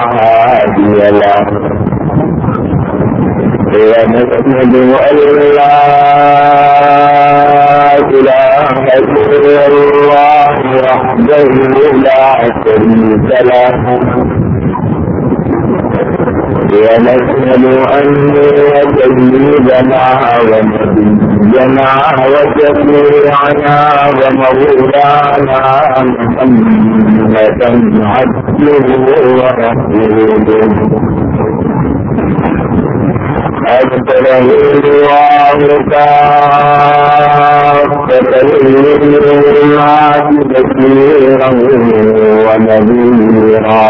هادي له ونشهد أن لا إله إلا الله وحده لا شريك له. ونسأل أن يتجنبنا ونبينا وشفيعنا ومولانا محمدا عبده ورسوله. أكبره الله كافة للناس كثيرا ونذيرا.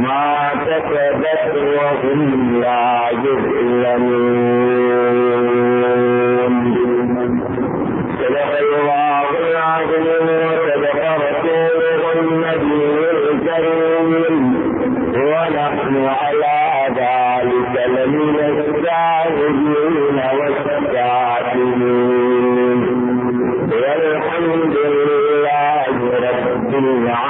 ما كسبت وهم لا يظلمون. صدق الله العظيم وصدق رسوله النبي الكريم. ونحن على ذلك لمن الشاهدين والشاكرين. والحمد لله رب العالمين.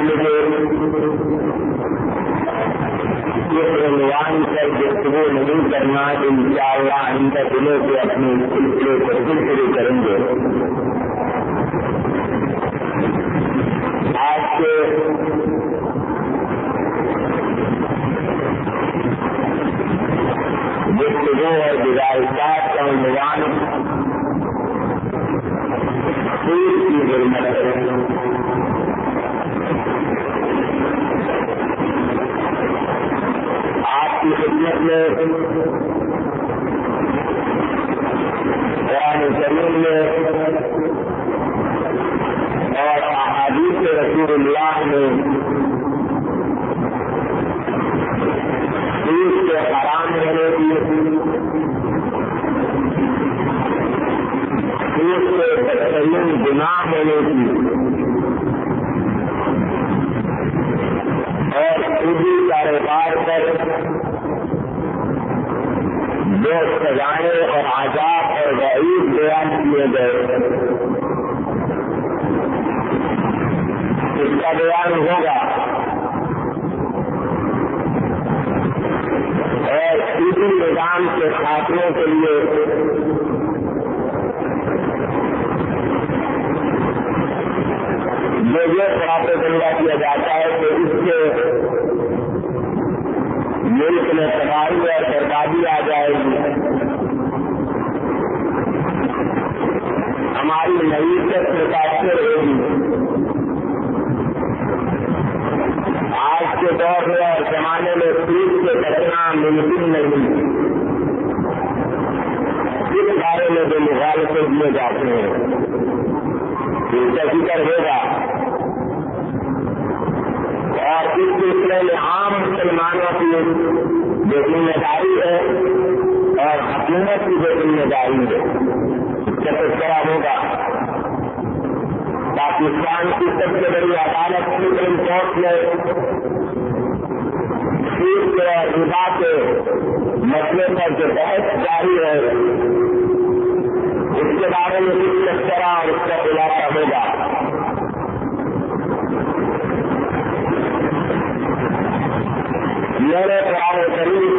مجھے یہ پروان پر گفتگو نہیں کرنا ان شاء اللہ آئندہ دنوں سے اپنے سلسلے کو پھر کریں گے۔ آج کے گفتگو اور گزارشات کا عنوان سود کی ضرورت ہے۔ الرحمن يرى على سبيل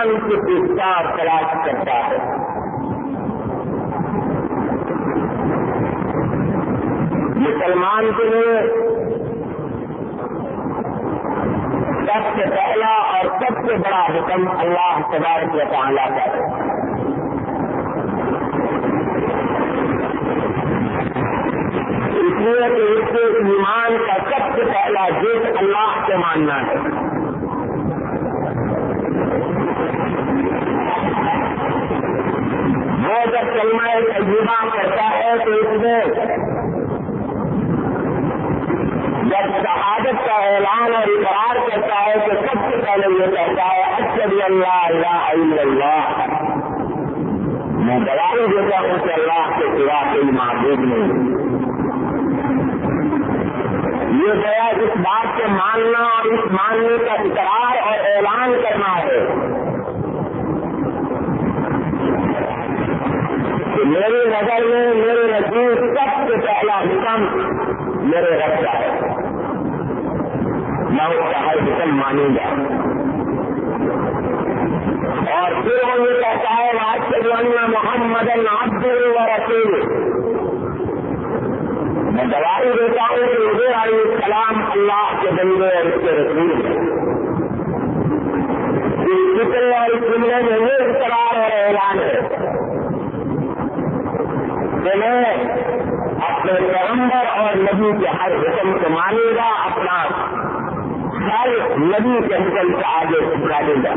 قرآن کی پوچھتا تلاش کرتا ہے۔ مسلمان کے لیے سب سے پہلا اور سب سے بڑا حکم اللہ تبارک و تعالیٰ کا ہے۔ اس لیے کہ اس کے ایمان کا سب سے پہلا جیت اللہ سے ماننا ہے۔ وہ جب کلمہ تجربہ کرتا ہے تو اس میں جب شہادت کا اعلان اور اقرار کرتا ہے تو سب سے پہلے یہ کہتا ہے اشد اللہ اللہ اللہ. میں گواہی دیتا ہوں کہ اللہ کے سوا کوئی معبود نہیں یہ گیا اس بات سے ماننا اور اس ماننے کا اقرار اور اعلان کرنا ہے کہ میری نظر میں میرے نزدیک سب سے پہلا حکم میرے رب کا ہے میں اس کا ہر حکم مانوں گا اور پھر وہ یہ کہتا ہے آج کے جانا محمد عبد و رسول میں دوائی دیتا ہوں کہ مجھے علیہ السلام اللہ کے بندے اور اس کے رسول اس فکر اور اس جملے میں یہ کہ میں اپنے پیغمبر اور نبی کے ہر حکم کو مانے گا، اپنا ہر نبی کے حکم سے آگے سکھا دے گا۔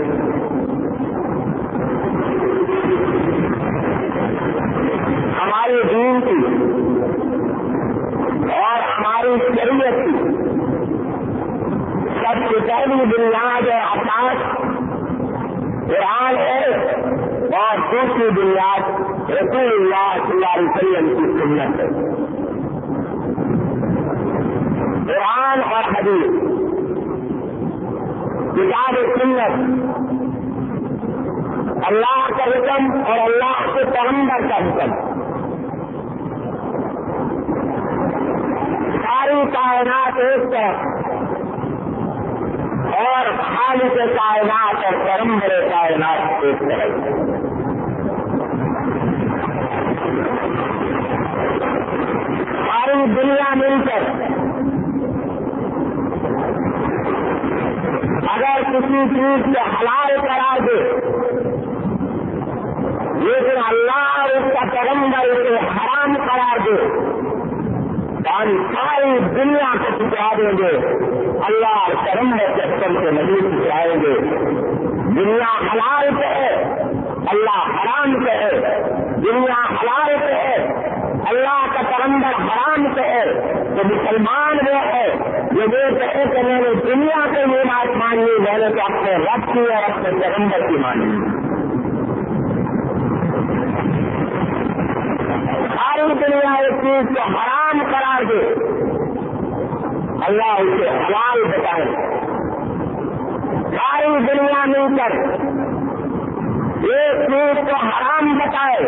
ہماری دین کی اور ہماری شریعت کی سب سے پہلی بنیاد اور آکاش قرآن ہے۔ اور دوسری بنیاد رسول اللہ صلی اللہ علیہ وسلم کی سنت ہے۔ قرآن اور حدیث، کتاب سنت۔ اللہ کا حکم اور اللہ کے پیغمبر کا حکم۔ ساری کائنات ایک طرف اور خالق کائنات اور پیغمبر کائنات ایک طرف ساری دنیا مل کر اگر کسی چیز سے حلال قرار دے، لیکن اللہ اور اس کا پیغمبر اسے حرام قرار دے ہم ساری دنیا کو ٹکرا دیں گے۔ اللہ اور پیغمبر کے حکم سے نہیں گے۔ دنیا حلال پہ ہے۔ اللہ حرام پہ ہے۔ دنیا حلال پہ ہے۔ اللہ کا پیغمبر حرام پہ ہے۔ تو مسلمان وہ ہے جو یہ کہے کہ میں نے دنیا کے یہ بات مان لی میں نے تو اپنے رب کی اور اپنے پیغمبر کی مانی ساری دنیا ایک چیز کو حرام قرار دے۔ اللہ اسے حلال بتائے۔ ساری دنیا مل کر ایک چیز کو حرام بتائے۔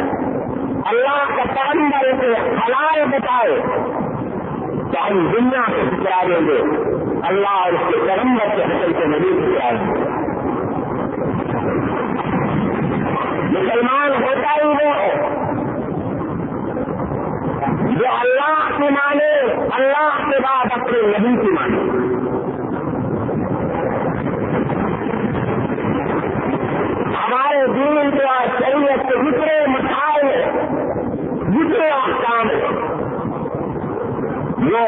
اللہ کا پیغمبر اسے حلال بتائے۔ تو ہم دنیا سے ٹکرا دیں گے۔ اللہ اور اس کے پیغمبر کے حصل سے نہیں ٹکرائیں گے۔ مسلمان ہوتا ہی وہ ہے جو اللہ کی مانے، اللہ کے بعد اپنے نبی کی مانے۔ ہمارے دین کے اور شریعت کے جتنے مسائل جتنے آسان وہ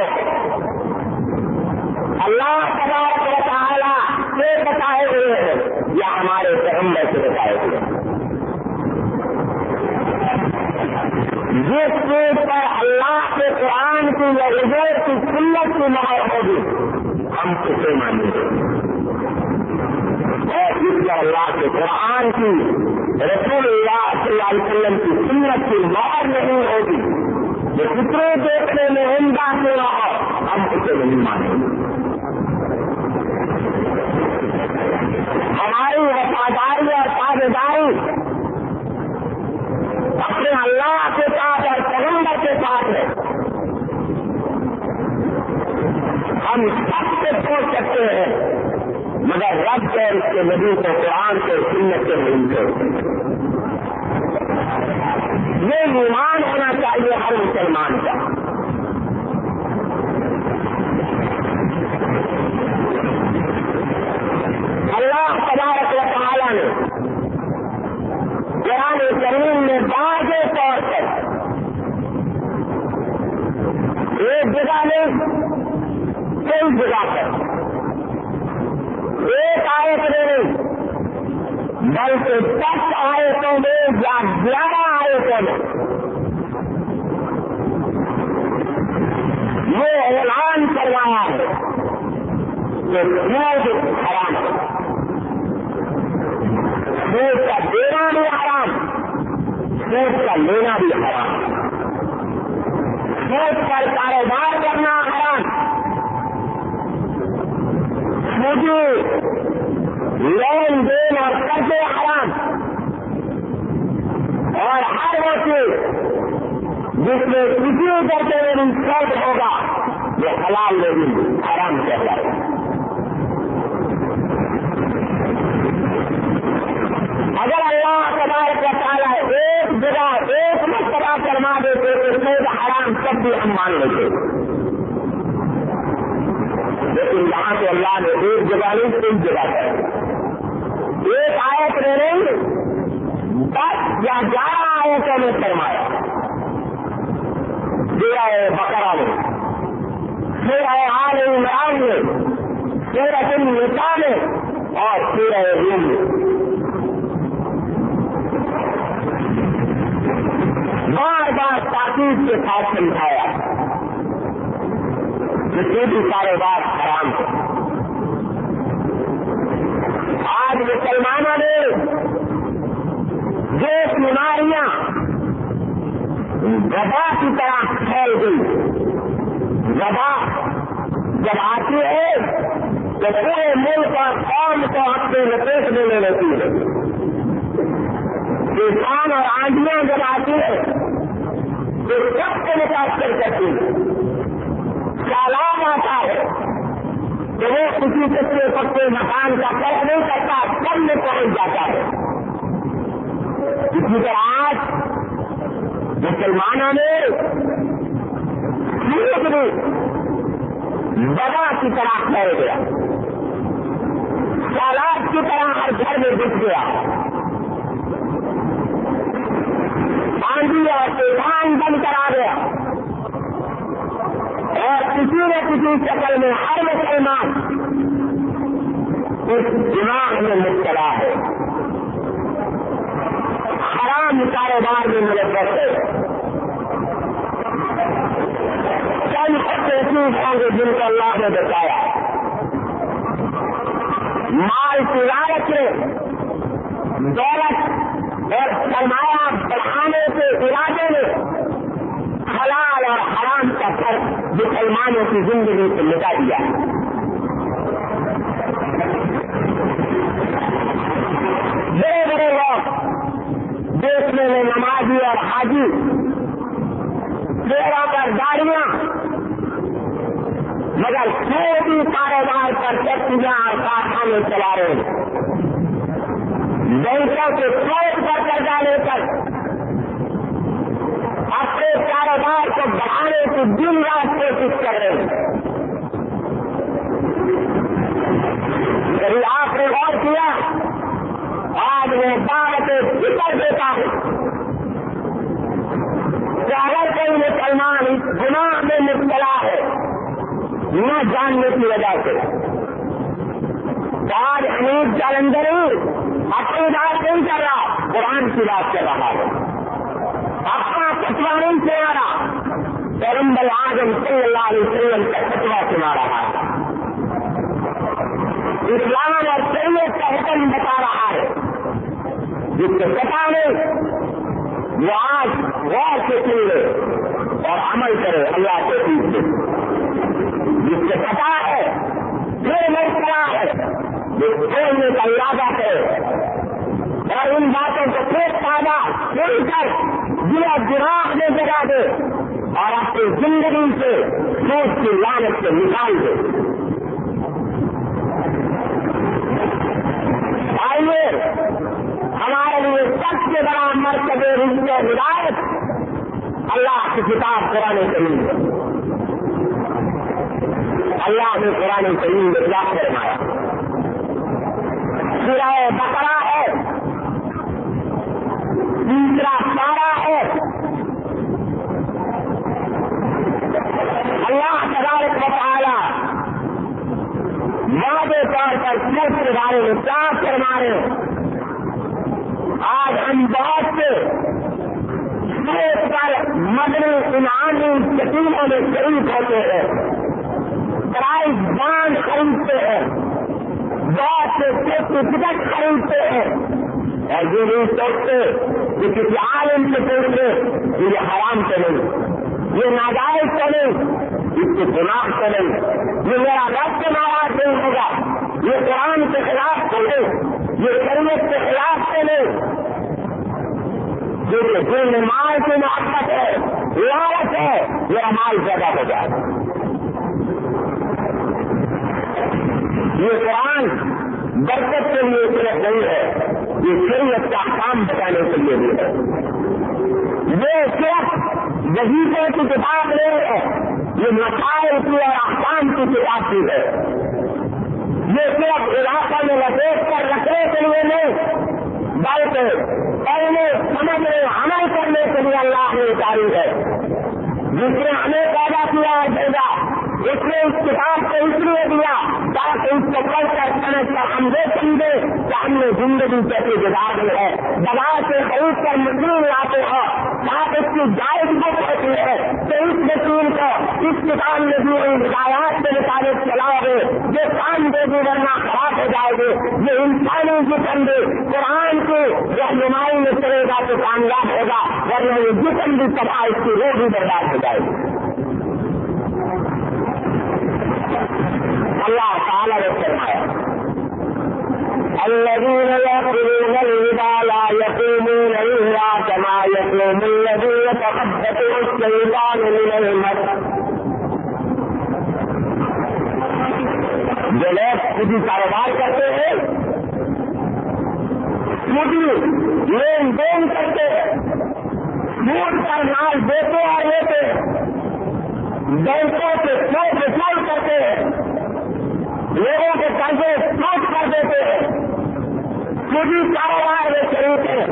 اللہ تبارک و تعالی سے بتائے ہوئے ہیں، یا ہمارے پیغمبر سے بتائے ہوئے ہیں۔ جس چیز پر اللہ کے قرآن کی یا رضور کی سنت کی مہر ہوگی، ہم اسے مانیں گے۔ اور جس پر اللہ کے قرآن کی رسول اللہ صلی اللہ علیہ وسلم کی سنت کی مہر نہیں ہوگی، جو کتنے دیکھنے میں عمدہ سے رہا ہم اسے نہیں مانیں گے۔ ہماری وفاداری اور تازے داری اپنے اللہ کے ساتھ اور پیغمبر کے ساتھ ہے ہم سب سے پوچھ سکتے ہیں، مگر رب کے اس کے نبی کو، قرآن کے، سنت سے نہیں چھوڑ یہ ایمان ہونا چاہیے ہر مسلمان کا۔ اللہ تبارک و قرآن کریم میں واضح طور پر ایک جگہ میں کئی جگہ پر۔ ایک آیت میں نہیں، بلکہ دس آیتوں میں یا گیارہ آیتوں میں۔ یہ اعلان کروایا ہے کہ سود حرام ہے سود کا دینا بھی حرام سود کا لینا بھی حرام۔ سود پر کاروبار کرنا حرام۔ مجھے لین دین اور قرضے حرام۔ اور ہر وہ چیز جس میں کسی کرتے ہوئے فرد ہوگا، یہ حلال نہیں، حرام کہتا ہے اگر اللہ تبارک و تعالیٰ ایک جگہ ایک مرتبہ فرما دیتے تو اس میں حرام سب بھی ہم مان لیتے۔ لیکن یہاں سے اللہ نے ایک جگہ نہیں، تین جگہ پر۔ ایک آیت میں نہیں، دس یا گیارہ آیتوں میں فرمایا۔ سورہ بقرہ میں، سورہ آل عمران میں، سورہ النساء میں اور سورہ روم میں۔ بار بار تاکید کے ساتھ سمجھایا۔ کہ بھی کاروبار حرام ہے۔ آج مسلمانوں نے جو بیماریاں وبا کی طرح پھیل گئی وبا جب آتی ہے تو پورے ملک اور قوم کو اپنے لپیٹ میں لے لیتی ہے۔ کسان اور آندیاں جب آتی ہے تو سب کو متاثر کرتی ہے سالاب آتا ہے تو وہ کسی کچے پکے مکان کا فرق نہیں کرتا، سب میں پہنچ جاتا ہے۔ اسی طرح آج مسلمانوں نے بڑا کی طرح پھیل گیا۔ سالاب کی طرح ہر گھر میں گھس گیا۔ آندھی اور طوفان بند کرا گیا۔ اور کسی نہ کسی شکل میں ہر مسلمان اس دماغ میں مبتلا ہے۔ حرام کاروبار میں ملبت ہے۔ چند ایسی ہوں گے جن کو اللہ نے بتایا۔ مال تجارت میں دولت اور سرمایہ بڑھانے کے ارادے میں حلال اور حرام کا فرق مسلمانوں کی زندگی سے مٹا دیا ہے. بڑے بڑے لوگ، دیکھنے میں نمازی اور حاجی چہروں پر گاڑیاں مگر چھوٹی کاروبار پر فیکٹریاں اور کارخانے چلا رہے ہیں۔ بینکوں کے فوج پر. لے کر اپنے کاروبار کو بڑھانے کی دن رات کوشش کر رہے ہیں. کبھی آپ نے غور کیا، آج میں بات فکر دیتا ہوں کہ اگر کوئی مسلمان اس گناہ میں مبتلا ہے، نہ جاننے کی وجہ سے. آج حمید جلندر اپنی بات نہیں کر رہا قرآن کی بات کر رہا ہے۔ اپنا فتوا نہیں سنا رہا۔ پیرمبل آزم صلی اللہ علیہ وسلم کا فتوا سنا رہا ہے۔ اسلام اور شریعت کا حکم بتا رہا ہے۔ جس سے پتا نہیں وہ آج غور سے سن لے اور عمل کرے۔ اللہ کے چیز سے۔ جس سے پتا ہے پھر مرتبہ ہے۔ جو چھوڑنے کا ارادہ کرے اور ان باتوں کو پھر تازہ سن کر دیا گراہ میں جگا دے اور اپنی زندگی سے سوچ کی لانت سے نکال دے۔ آئیے، ہمارے لیے سب سے بڑا مرتبہ رشتے ہدایت اللہ کی کتاب قرآن کریم ہے۔ اللہ نے قرآن کریم میں کیا فرمایا۔ سورہ بکرا ہے۔ تیسرا سارا ہے۔ اللہ تبارک بتایا وعدے طور پر سوچ کے بارے میں کیا فرما رہے آج ہم بہت سے سوچ پر مدنی انعامی یقینوں میں شریف ہوتے ہیں۔ پرائز بانڈ خریدتے ہیں۔ بہت سے سرٹیفکیٹ خریدتے ہیں۔ اور یہ نہیں سوچتے کہ کسی عالم سے پوچھتے کہ یہ حرام تو یہ ناجائز تو اس کے گناہ تو یہ میرا رب سے ناراض نہیں ہوگا، یہ قرآن کے خلاف تو یہ شریعت کے خلاف تو نہیں۔ جو دل مال کی محبت ہے لالچ ہے، میرا مال زیادہ ہو جائے۔ یہ قرآن برکت کے لیے صرف نہیں ہے، یہ شریعت کا کام بتانے کے لیے بھی ہے۔ یہ صرف وظیفے کی کتاب نہیں ہے، یہ مسائل کی اور احکام کی کتاب کی ہے۔ یہ صرف علاقہ میں لپیٹ کر رکھنے کے لیے نہیں، بلکہ پڑھنے سمجھنے عمل کرنے کے لیے اللہ نے اتاری ہے۔ جس نے ہمیں پیدا کیا اور بھیجا اس نے اس کتاب کو اس لیے دیا تاکہ اس کو پڑھ کر سمجھ کر ہم یہ سمجھے کہ ہم نے زندگی کیسے گزارنی ہے۔ دبا سے خرید کر مشین لاتے ہو آپ اس کی جائز بک ہوتی ہے تو اس مشین کو اس کتاب میں بھی ان ہدایات کے مطابق چلاؤ گے، جو کام دے گی ورنہ خراب ہو جائے گی۔ یہ انسانی جسم بھی قرآن کی رہنمائی میں چلے گا تو کامیاب ہوگا، ورنہ یہ جسم بھی تباہ اس کی روح بھی برباد ہو جائے گی۔ اللہ تعالی نے فرمایا، الذين يأكلون الربا لا يقومون إلا كما يقوم الذي يتخبطه الشيطان من المس. جو لوگ خودی کاروبار کرتے ہیں خودی لین دین کرتے ہیں سود پر مال دیتے اور لیتے بینکوں سے سوچ وصول کرتے ہیں۔ لوگوں کے قرضے سوچ کر دیتے ہیں۔ خودی کاروبار میں شریف ہے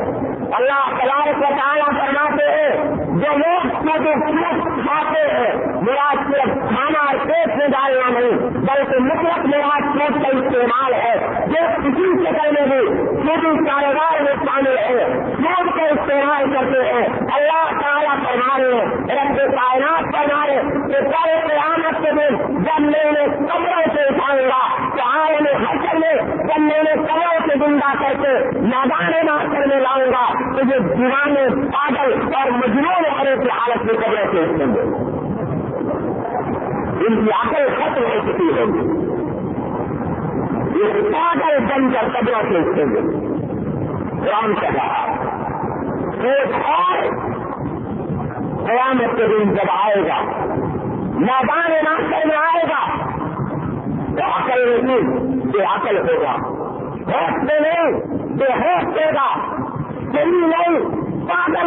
اللہ تبارک و تعالیٰ فرماتے ہیں جو لوگ سود سوچ کھاتے ہیں مراد صرف کھانا اور پیٹ میں ڈالنا نہیں، بلکہ مطلق مراد سوچ کا استعمال ہے، جو کسی شکل میں بھی سودی کاروبار میں شامل ہے۔ سوچ کا استعمال کرتے ہیں۔ اللہ تعالیٰ فرما رہے ہیں، رب کائنات فرما رہے کہ کل قیامت کے دن میں انہیں کمروں سے اٹھاؤں گا، تو آئے حشر میں جب میں انہیں کمروں سے زندہ کر کے میدان ماسٹر میں لاؤں گا، تو یہ دیوانے پاگل اور مجنون ہونے کی حالت میں قبروں سے اٹھیں گے۔ ان کی عقل ختم ہو چکی ہوگی یہ پاگل بن کر قبروں سے اٹھیں گے۔ رام کا رہا ایک اور قیامت کے دن جب آئے گا، میدان ناشر میں آئے گا، تو عقل نہیں، بے عقل ہوگا۔ ہوش میں نہیں، بے ہوش دے گا صحیح نہیں، پاگل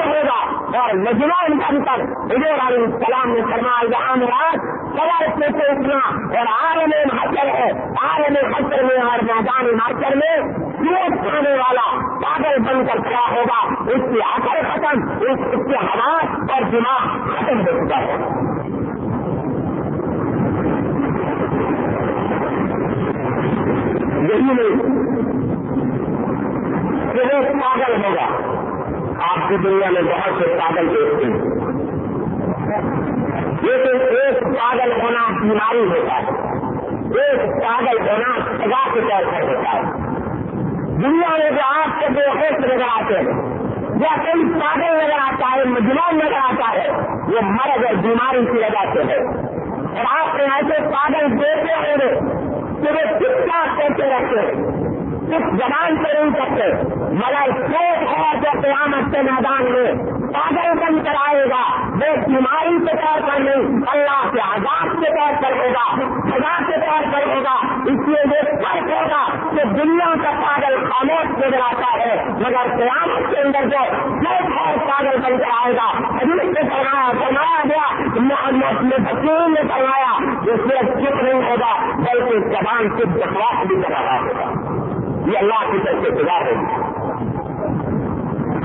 اور مجموعہ بن کر حضور علیہ السلام نے فرمایا جہاں رات سوال سے اٹھنا اور عالم حشر ہے، عالم حشر میں اور میدان حشر میں سوچ کھانے والا پاگل بن کر کھڑا ہوگا؟ اس کی عقل ختم، اس کے حالات اور دماغ ختم ہو چکا ہے۔ یہی نہیں پاگل ہوگا۔ آپ کی دنیا میں بہت سے پاگل دیکھتے ہیں۔ لیکن ایک پاگل ہونا بیماری ہوتا ہے۔ ایک پاگل ہونا سزا کے طور پر ہوتا ہے۔ دنیا میں جو آپ کے بے ہوش نظر آتے ہیں، یا کوئی پاگل نظر آتا ہے مجموع نظر آتا ہے، وہ مرض اور بیماری کی وجہ سے ہے۔ اور آپ نے ایسے پاگل دیکھے ہوں گے کہ وہ چپ چاپ کرتے رہتے ہیں۔ کس زبان سے نہیں کرتے مگر سوچ ہے جو قیامت کے میدان میں پاگل بن کر آئے گا، وہ بیماری کے طور پر نہیں، اللہ کے آزاد کے طور پر ہوگا، سزا کے طور پر ہوگا، اس لیے یہ فرق ہوگا کہ دنیا کا پاگل خاموش نظر آتا ہے، مگر قیامت کے اندر جو سوچ ہے پاگل بن کر آئے گا، حدیث فرمایا فرمایا گیا، محمد نے بکیل نے فرمایا، جو صرف چپ نہیں ہوگا، بلکہ زبان سے بکواس بھی کر رہا ہوگا۔ یہ اللہ کی طرف سے سزا ہوگی۔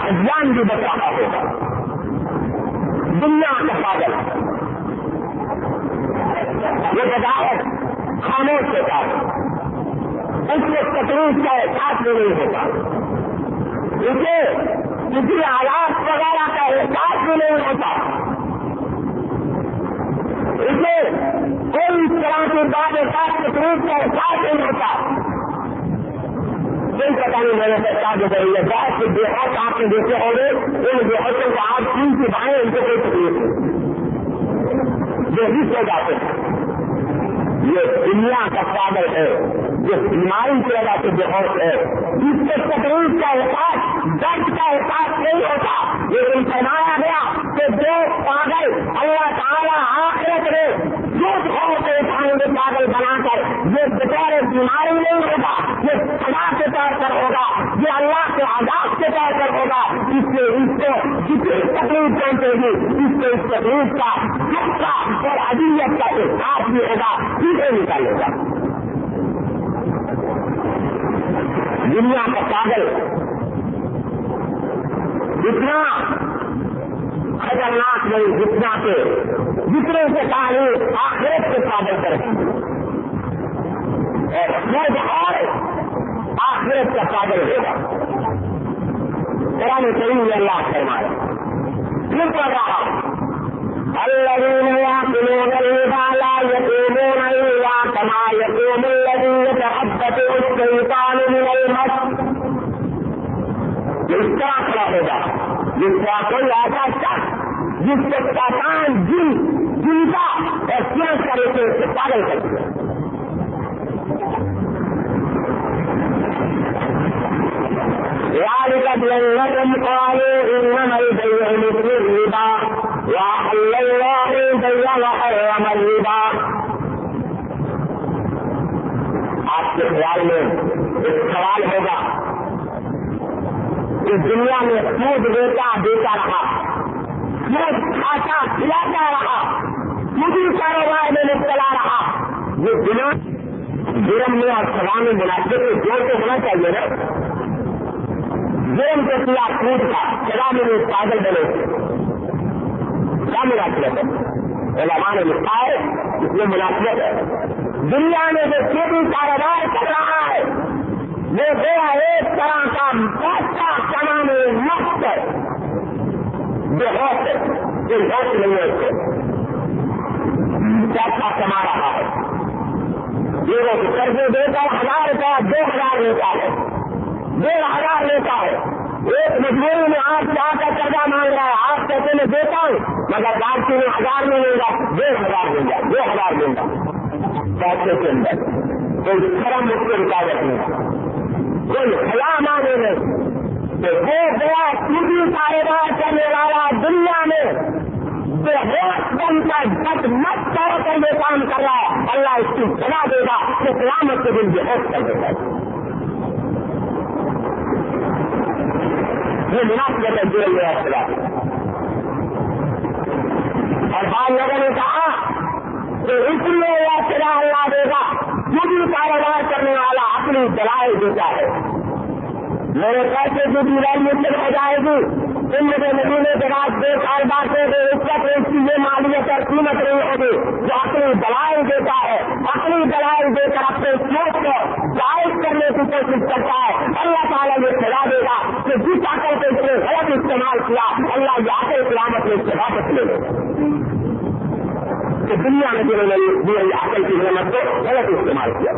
اجان بھی بچ رہا ہوگا۔ دنیا کا پاگل۔ یہ بغاوت خاموش ہوتا ہے۔ اس میں تکلیف کا احساس بھی نہیں ہوتا۔ اسے کسی آلات وغیرہ کا احساس بھی نہیں ہوتا۔ اسے کوئی اس طرح کی بات احساس تکلیف کا احساس نہیں ہوتا۔ کوئی پتا نہیں میرے نے کیا جو رہی ہے بہت سے دیہات آپ نے دیکھے ہوں گے ان دیہاتوں کو آپ تین کی بائیں ان کو کوئی تکلیف نہیں۔ جو ہی سو جاتے ہیں۔ یہ دنیا کا پاگل ہے، جو بیماری کی وجہ سے بےحد ہے۔ اس سے تکلیف کا احساس، درد کا احساس نہیں ہوتا۔ لیکن فرمایا گیا کہ جو پاگل اللہ تعالیٰ آخرت میں جو گھروں سے اٹھائیں گے پاگل بنا کر یہ بطور بیماری نہیں ہوگا، یہ سزا کے طور پر ہوگا، یہ اللہ کے آزاد کے طور پر ہوگا۔ اس سے اس کو جتنی تکلیف پہنچے گی اس سے اس تکلیف کا خطرہ اور ادیت کا احساس بھی ہوگا سیدھے نکالے گا۔ دنیا کا پاگل اتنا خطرناک نہیں، جتنا کہ جتنے سے تعلیم آخرت کے پاگل کرے۔ اور خود اور آخرت کا پاگل ہوگا۔ قرآن کریم اللہ فرمائے پھر پڑھ رہا الذين يأكلون الربا لا يقومون إلا كما يقوم الذي الشيطان من المس اس طرح کھڑا ہوگا جس کا کوئی ایسا شخص جس کو شیطان جن جن کا ایکسپیرنس کرے تھے اس سے پاگل کرتے ذلك قالوا إنما البيع مثل الربا، وأحل الله البيع وحرم الربا. آپ کے خیال میں ایک سوال ہوگا کہ دنیا میں سود دیتا دیتا رہا، سود کھاتا کھلاتا رہا، مجھے کاروبار میں مبتلا رہا۔ یہ بنا جرم میں اور سوال میں مناسب میں جوڑ کے ہونا چاہیے نا۔ جرم کے کیا سود کا سزا میں پاگل بنے۔ کیا مناسبت ہے؟ علماء نے لکھا ہے، اس میں مناسبت ہے۔ دنیا میں جو کھیتی کاروبار کر رہا ہے، وہ گیا ایک طرح کا پیسہ کمانے مفت ہے۔ جو ہوش ہے جو ہوش نہیں ہے۔ اس کو پیسہ کما رہا ہے۔ لوگوں کو قرضے دے کر ہزار روپیہ، دو ہزار لیتا ہے۔ ڈیڑھ ہزار لیتا ہے۔ ایک مجبوری میں آپ سے آ کر قرضہ مانگ رہا ہے۔ آپ پیسے میں دیتا ہوں، مگر ڈاکٹری میں ہزار میں لے گا، ڈیڑھ ہزار دیں گا، دو ہزار دیں گا۔ پیسے کے اندر کوئی شرم اس کو رکاوٹ نہیں۔ کوئی خلا مانے نہیں۔ کہ وہ گیا سیدھی کاروبار کرنے والا دنیا میں بن کر جب مت طور کر یہ کام کر رہا ہے۔ اللہ اس کی سلا دے گا کہ سلامت کے دن بے ہوش کر دے گا یہ مناسب ہے جیل میں خدا اور بعض لوگوں نے کہا کہ اس لیے یہ سلا اللہ دے گا، جو بھی کاروبار کرنے والا اپنی دلائی دیتا ہے۔ میرے پیسے کی بھی ریلیشن ہو جائے گی، ان کے نتیجے کے بعد دو سال بعد اس وقت اس کی یہ مالیت اور قیمت نہیں ہوگی، جو اپنی دلائی دیتا ہے۔ اپنی دلائی دے کر اپنے سوچ کو جائز کرنے کی کوشش کرتا ہے۔ اللہ تعالیٰ یہ سزا دے گا کہ جس آکر کے اس نے غلط استعمال کیا، اللہ یہ آکر سلامت میں اس سے واپس لے لے کہ دنیا میں جنہوں نے میری آکل کی نعمت کو غلط استعمال کیا۔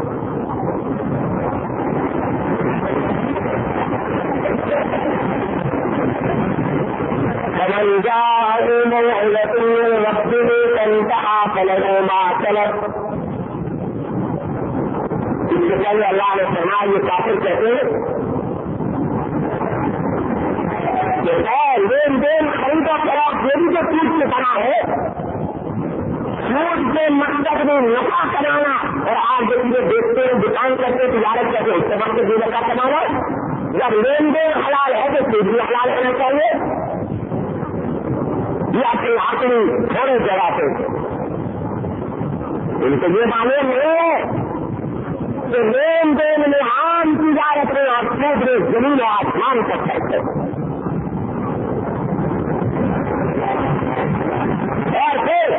فمن جاءه موعظة من ربه فانتهى فله ما سلف سے پہلے اللہ نے فرمایا یہ کافر کہتے ہیں؟ لین دین خرید و فروخت یہ بھی جو چیز بنا ہے۔ سوٹ کے مقصد میں نفع کمانا اور آپ جو چیزیں دیکھتے ہیں، دکان کرتے تجارت کرتے اس کے بعد جو نفع کمانا۔ جب لین دین حلال ہے تو سوٹ بھی حلال ہونا چاہیے۔ یا پھر آخری تھوڑے جگہ پہ۔ ان کو یہ معلوم نہیں ہے کہ لین دین میں عام تجارت میں اور سوچ میں زمین و آسمان تک سکتے اور پھر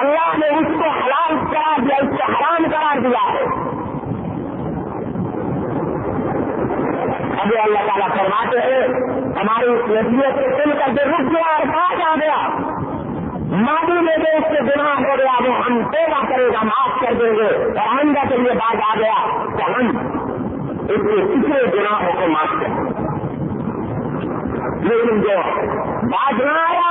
اللہ نے اس کو حلال قرار دیا، اس کو حرام قرار دیا۔ ہے ابھی اللہ تعالیٰ فرماتے ہیں، ہماری نصیحت سے سن کر کے رک گیا اور بات آ گیا۔ مادی میں جو اس سے گناہ ہو گیا، وہ ہم پیدا کرے گا معاف کر دیں گے۔ اور آئندہ کے لیے بات آ گیا تو ہم اس کے پچھلے گناہوں کو معاف کریں لیکن جو بات نہ آیا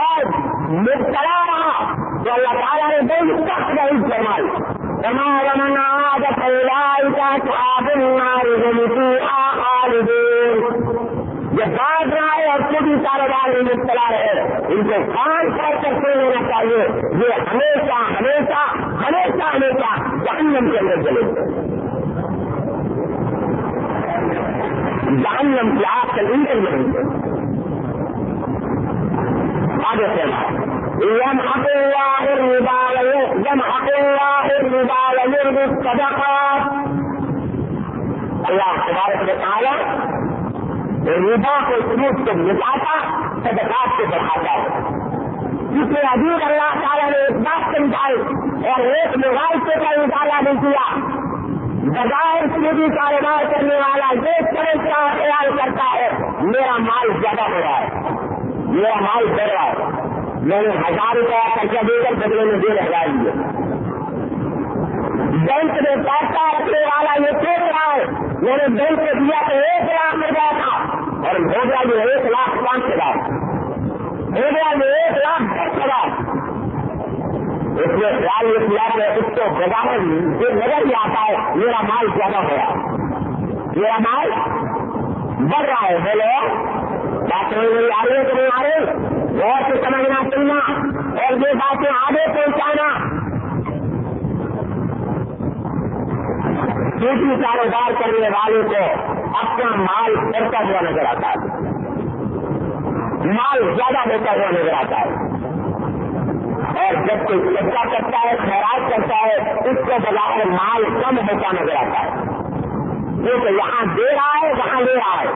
اور مبتلا رہا تو اللہ تعالیٰ نے بے سخت نہیں فرمائی۔ وما ومن عاد فأولئك أصحاب النار هم فيها خالدون بات رہا ہے اور خود ہی کاروبار میں مبتلا رہے ان کو کان کر کرتے ہونا چاہیے۔ یہ ہمیشہ ہمیشہ ہمیشہ ہمیشہ جہنم کے اندر چلے جہنم کی آگ سے انٹر میں رہیں گے آگے سے يمحق الله الربا يمحق الله الربا ويربي الصدقات اللہ تبارک و ربا کو سلوک سے مٹاتا، صدقات سے بڑھاتا۔ ہے جس میں عجیب اللہ تعالیٰ نے ایک بات سمجھائی اور ایک موبائل سے کا مطالعہ نہیں کیا، بغیر سیدھی کاروبار کرنے والا یہ طرح کا خیال کرتا ہے، میرا مال زیادہ ہو رہا ہے۔ میرا مال بڑھ رہا ہے۔ میں نے ہزار روپیہ خرچہ دے کر بدلے میں ڈیڑھ ہزار لیے بینک میں پیسہ رکھنے والا یہ سوچ رہا ہے میں نے بینک کو دیا تو ایک لاکھ روپیہ تھا اور ہو گیا جو ایک لاکھ پانچ ہزار۔ ہو گیا جو ایک لاکھ دس ہزار۔ اس میں خیال یہ کیا کہ اس کو بغیر جو نظر ہی آتا ہے، میرا مال زیادہ ہوا میرا مال بڑھ رہا ہے بولو بات نہیں آ رہی ہے کہ نہیں آ رہے اور سے سمجھنا، سننا۔ اور یہ باتیں آگے پہنچانا۔ کسی کاروبار کرنے والے کو اپنا مال بڑھتا ہوا نظر آتا ہے۔ مال زیادہ ہوتا ہوا نظر آتا ہے۔ اور جب کوئی چرچا کرتا ہے، خیرات کرتا ہے، اس کو بغیر مال کم ہوتا نظر آتا ہے۔ جو کہ یہاں دے رہا ہے، وہاں لے رہا ہے۔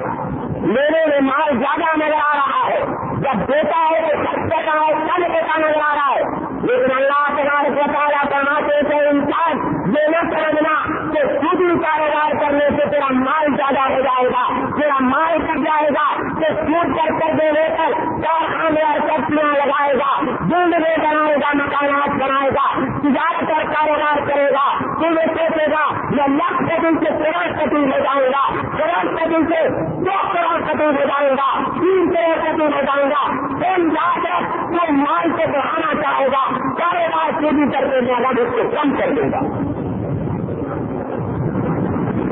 میرے میں مال زیادہ نظر آ رہا ہے۔ جب دیتا ہے تو سب دیتا ہے سب دیتا نظر آ رہا ہے۔ لیکن اللہ تبارک و تعالیٰ فرماتے تھے انسان یہ نہ سمجھنا کہ خود ہی کاروبار کرنے سے تیرا مال زیادہ ہو جائے گا، تیرا مال کٹ جائے گا کہ سوٹ کر کر دے لے کر کارخانے اور سبزیاں لگائے گا دل میں بنائے گا، مکانات بنائے گا، تجارت کر کاروبار کرے گا تو یہ سوچے گا، میں لاکھ پتی سے کروڑ پتی ہو جاؤں گا کروڑ پتی سے دو کروڑ پتی ہو جاؤں گا، تین کروڑ پتی ہو جاؤں گا، تم جا کر تو مال کو بڑھانا چاہے گا، کاروبار چوری کر کے جائے گا اس کو کم کر دے گا۔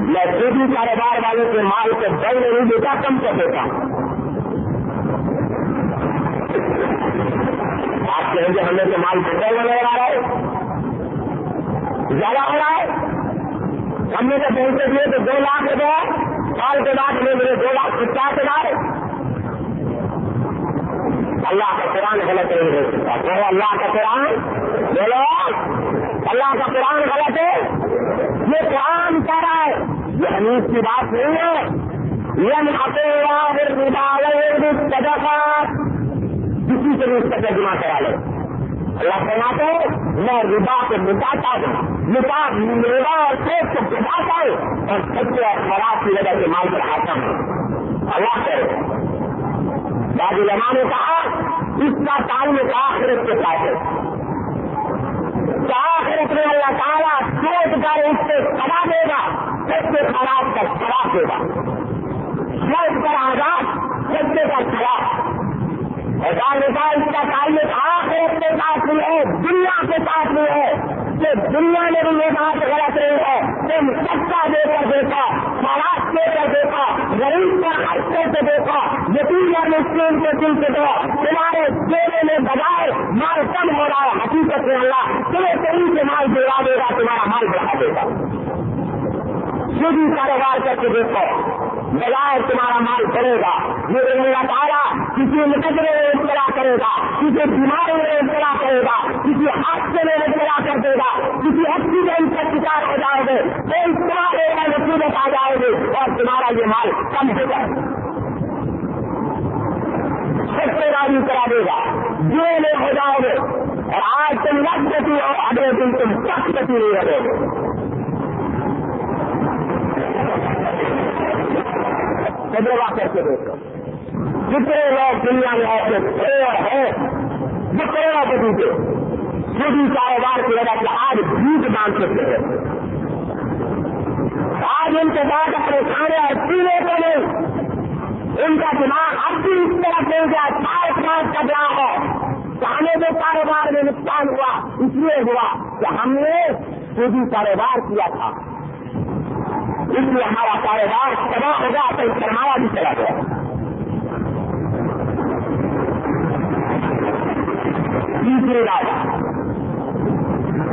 میں چوری کاروبار والے کے مال کو بڑھ نہیں دیتا، کم کر دیتا آپ کہیں گے ہمیں تو مال بٹر نظر آ رہا ہے؟ زیادہ ہو رہا ہے؟ ہم نے تو پہنچے دیے تو دو لاکھ روپئے سال کے بعد میں میرے دو لاکھ پچاس ہزار۔ اللہ کا قرآن غلط نہیں ہو سکتا۔ اللہ کا قرآن بولو اللہ کا قرآن غلط ہے؟ یہ قرآن کہہ رہا ہے۔ یہ حمید کی بات نہیں ہے۔ یہ کسی سے بھی اس کا ترجمہ کرا لے؟ اللہ کہنا میں ربا کو مٹاتا ہوں۔ مٹا میرا اور پیٹ کو بٹاتا ہوں۔ اور سچے اور خراب کی وجہ سے مال پر آتا ہوں۔ اللہ کرے دادی لما نے کہا، اس کا تعلق آخرت کے ساتھ ہے۔ میں اللہ تعالیٰ سوچ کر اس سے کھڑا دے گا سچے خراب کا خراب دے گا۔ سوچ کر آزاد سے کا خراب ایسا اس کا تعلق آخرت کے ساتھ بھی ہے، دنیا کے ساتھ بھی ہے۔ کہ دنیا نے بھی یہ بات غلط رہی ہے تم سچا دے کر دیکھا خراب دے کر دیکھا، غریب کا حصے سے دیکھا، یتیم اور مسلم کے دل سے دو تمہارے دینے میں بجائے مال کم ہو رہا ہے، حقیقت میں اللہ تمہیں کہیں سے مال دلا دے گا، تمہارا مال بڑھا دے گا۔ سیدھی کاروبار کر کے دیکھو۔ بجائے تمہارا مال بڑھے گا۔ یہ اللہ تعالیٰ کسی مقدمے میں ابتلا کرے گا، کسی بیماری میں ابتلا کرے گا، کسی حادثے میں ابتلا کر دے گا، کسی ایکسیڈنٹ کا شکار ہو جاؤ گے کوئی تمہارے کا نصیبت آ جائے گی اور تمہارا یہ مال کم ہو جائے گا۔ سستے راضی کرا دے گا۔ جیل میں ہو جاؤ گے۔ اور آج تم لگ سکتی اگلے دن تم سخت نہیں رہے گے۔ تجربہ کر کے دیکھو جتنے لوگ دنیا میں ایسے کروڑ ہیں جو کروڑوں کے دیتے خودی کاروبار کی وجہ سے آج بھوک مان سکتے ہیں۔ آج ان کے بعد اپنے کھانے اور پینے کو نہیں ان کا دماغ اب بھی اس طرح دے گیا۔ چار پانچ کا دیا ہے۔ کھانے کے کاروبار میں نقصان ہوا، اس لیے ہوا کہ ہم نے خودی کاروبار کیا تھا۔ اس لیے ہمارا کاروبار تباہ ہو گیا تو سرمایہ بھی چلا گیا۔ تیسری بات۔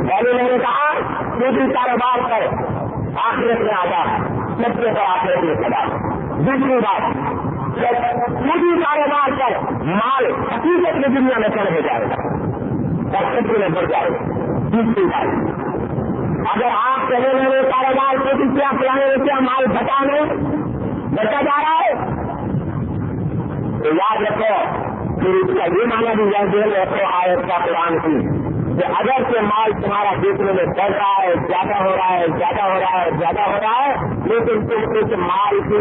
پہلے میں نے کہا دوسری کاروبار پر آخرت میں آتا ہے سب سے پر آخرت میں چلا۔ دوسری بات پوری کاروبار پر مال حقیقت میں دنیا میں چڑھ ہو جائے گا، اور سب میں بڑھ جائے گا۔ تیسری بات۔ اگر آپ چلے میرے کاروبار کو کیا پلانے کیا، مال بچانے بچا جا رہا ہے؟ تو یاد رکھو پھر اس کا یہ مانا بھی یاد رکھو آیت کا قرآن کی کہ اگر سے مال تمہارا دیکھنے میں بڑھ رہا ہے، زیادہ ہو رہا ہے، زیادہ ہو رہا ہے، زیادہ ہو رہا ہے، لیکن تم اس مال کی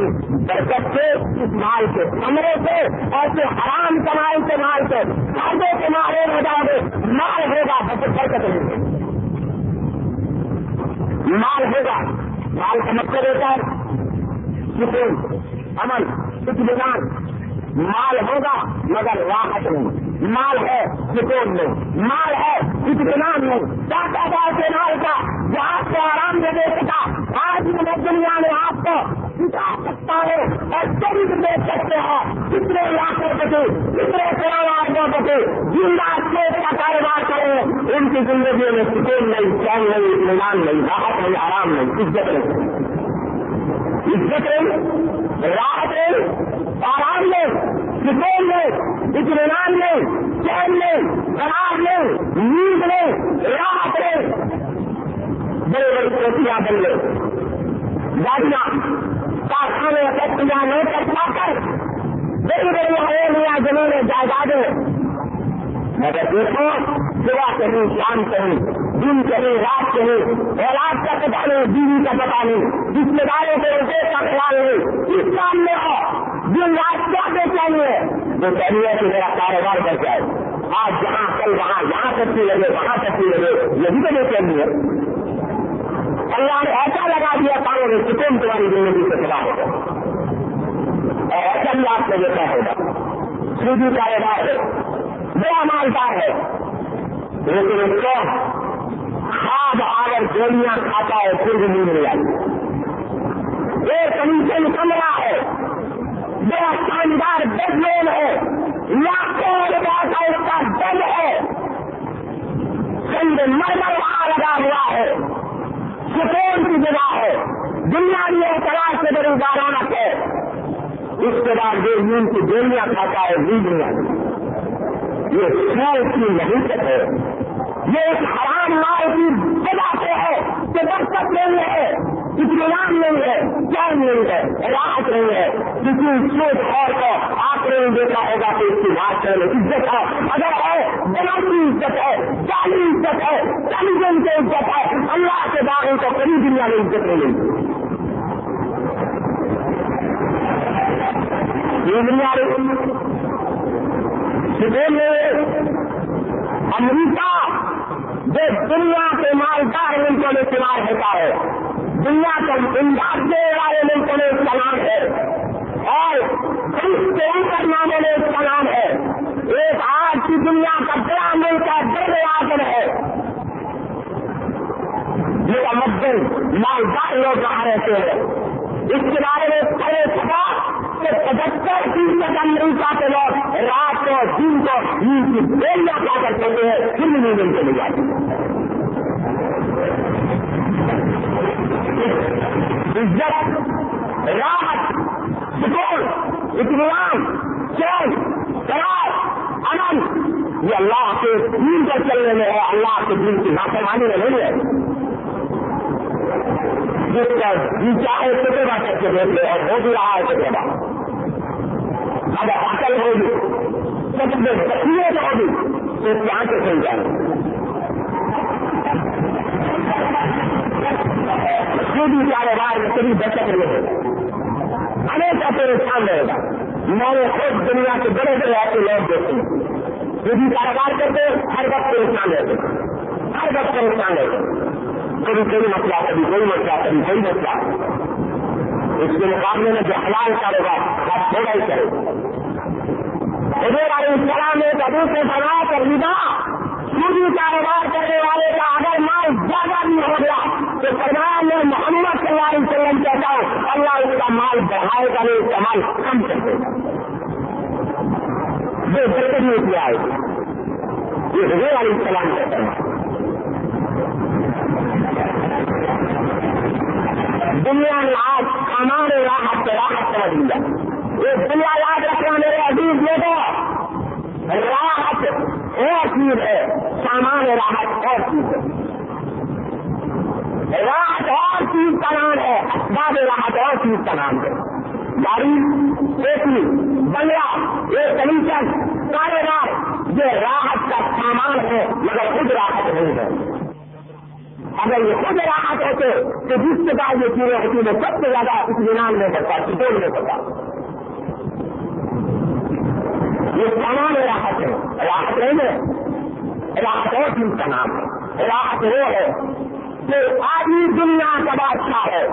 برکت سے، اس مال کے کمرے سے اور پھر حرام کمائی کے مال سے فائدے کے مارے ہو جاؤ گے، مال ہوگا برکت نہیں مال ہوگا۔ مال کا مطلب ہوتا ہے سکون امن اطمینان مال ہوگا مگر راحت نہیں۔ مال ہے سکون نہیں مال ہے اطمینان نہیں ڈاکٹر بار کے مال کا، جہاں کو آرام دے دے سکا۔ ہاں، آج دنیا میں آپ کو سکھا سکتا ہے اور سبھی دے سکتے ہیں کتنے لاکھوں بچے کتنے کروڑوں بچے جن لاکھ کا کاروبار کرے ان کی زندگی میں سکون نہیں، چین نہیں، اطمینان نہیں، راحت نہیں، آرام نہیں، عزت نہیں۔ عزت نہیں، راحت نہیں، آرام نہیں، سکون نہیں، اطمینان نہیں، چین نہیں خراب نہیں، نیند نہیں، راحت نہیں۔ بڑے بڑی چوٹیاں بن لے گاڑیاں، کارخانے فیکٹریاں نہیں کر پا کر بڑی بڑی ہریالیاں زمینیں جائیدادیں۔ مگر دیکھو، صبح کہیں شام کہیں دن کہیں رات کہیں اولاد کا پتا نہیں بیوی کا پتا نہیں رشتے داروں کے روپے کا خیال نہیں۔ اس کام میں ہو دن رات کیا دے چاہیے؟ وہ چاہیے کہ میرا کاروبار بڑھ جائے۔ آج جہاں کل وہاں، یہاں سچی لگے، وہاں سچی لگے، یہی تو چاہیے اللہ نے ایسا لگا دیا کانوں میں سکون تمہاری زندگی سے خدا ہوگا اور ایسا بھی آپ کو دیکھا ہوگا۔ سیدھی کاروبار ہے۔ بڑا مالدار ہے۔ لیکن اس کو خواب آگر گولیاں کھاتا ہے، پھر بھی نیند نہیں آئی ایک کنیشن کمرہ ہے۔ بڑا شاندار بیڈ مین ہے۔ لاکھوں روپئے کا اس کا بیڈ ہے۔ چند مرمر وہاں لگا ہوا ہے۔ سکون کی جگہ ہے۔ دنیا بھی اعتراض سے بڑی بارانت ہے۔ اس کے بعد جو نیند کی گولیاں کھاتا ہے نیند یہ سو کی نہیں ہے۔ یہ ایک حرام مال کی وجہ سے ہے کہ برکت نہیں ہے اطمینان نہیں ہے چین نہیں ہے، راحت نہیں ہے۔ کسی سوچ اور کو آپ نے دیکھا ہوگا کہ اس کی بات کرنے عزت ہے۔ اگر ہے بناتی عزت ہے جالی عزت ہے ٹیلیویژن کی عزت ہے، اللہ کے باغوں کو کبھی دنیا میں عزت نہیں ملتی۔ دنیا میں، امریکہ جو دنیا کے مالدار ملکوں میں شمار ہوتا ہے، دنیا کو امداد دینے والے ملکوں میں اس کا نام ہے۔ اور اس کے اوپر ناموں میں اس کا نام ہے۔ ایک آج کی دنیا کا بڑا ملک ہے، بڑے آزم ہے۔ میرا مدن مالدار لوگ کہاں رہتے ہیں۔ اس کے بارے میں پڑے سکا کہ پچہتر فیصد امریکہ کے لوگ رات کو، دن کو نیند کی بیلیاں کیا کر سکتے ہیں؟ پھر بھی نیند چلی جاتی عزت، راحت، سکون، اطمینان، چین قرار امن، یہ اللہ کے دین کو چلنے میں ہے، اللہ کے دین کی نافرمانی میں نہیں ہے۔ جس کا جی چاہے کتنے بات کر کے دیکھ لے اور ہو بھی رہا ہے کتنے بات اگر عقل ہوگی سب میں تکلیف ہوگی تو اس کی آنکھیں کھل جائیں؟ جو بھی کاروبار میں کبھی بچت نہیں ہوگا ہمیشہ پریشان رہے گا۔ میں نے خود دنیا کے بڑے بڑے ایسے لوگ دیکھے ہیں۔ جو بھی کاروبار کرتے ہر وقت پریشان رہتے ہر وقت پریشان رہتے کبھی کوئی مسئلہ، کبھی کوئی مسئلہ، کبھی کوئی مسئلہ۔ اس کے مقابلے میں جو حلال کاروبار آپ تھوڑا ہی کرے۔ ادھر علیہ السلام ایک ابھی سے بنا کر لیا سودی کاروبار کرنے والے کا اگر مال زیادہ بھی ہو گیا، تو سرکار میں محمد صلی اللہ علیہ وسلم کہتا ہوں، اللہ اس کا مال بڑھائے گا نہیں، اس کا مال کم کر دے گا۔ جو برکت نہیں کیا ہے۔ یہ حضور علیہ السلام کہتے ہیں دنیا میں آج ہمارے راحت سے راحت سمجھ لیا یہ دنیا یاد رکھنا میرے عزیز لوگوں راحت اور چیز ہے، سامان راحت اور چیز ہے۔ راحت اور چیز کا نام ہے، اسباب راحت اور چیز کا نام ہے۔ گاڑی بیٹی بنگلہ، یہ کمیشن کاروبار، یہ راحت کا سامان ہے، مگر خود راحت نہیں ہے۔ اگر یہ خود راحت ہوتے تو جس کے بعد یہ چیزیں ہوتی ہیں سب سے زیادہ اطمینان لے سکتا سکون لے سکتا یہ سامان راحت ہے۔ راحت نہیں ہے راحت اور چیز کا نام ہے۔ راحت وہ ہے کہ آدمی دنیا کا بادشاہ ہے۔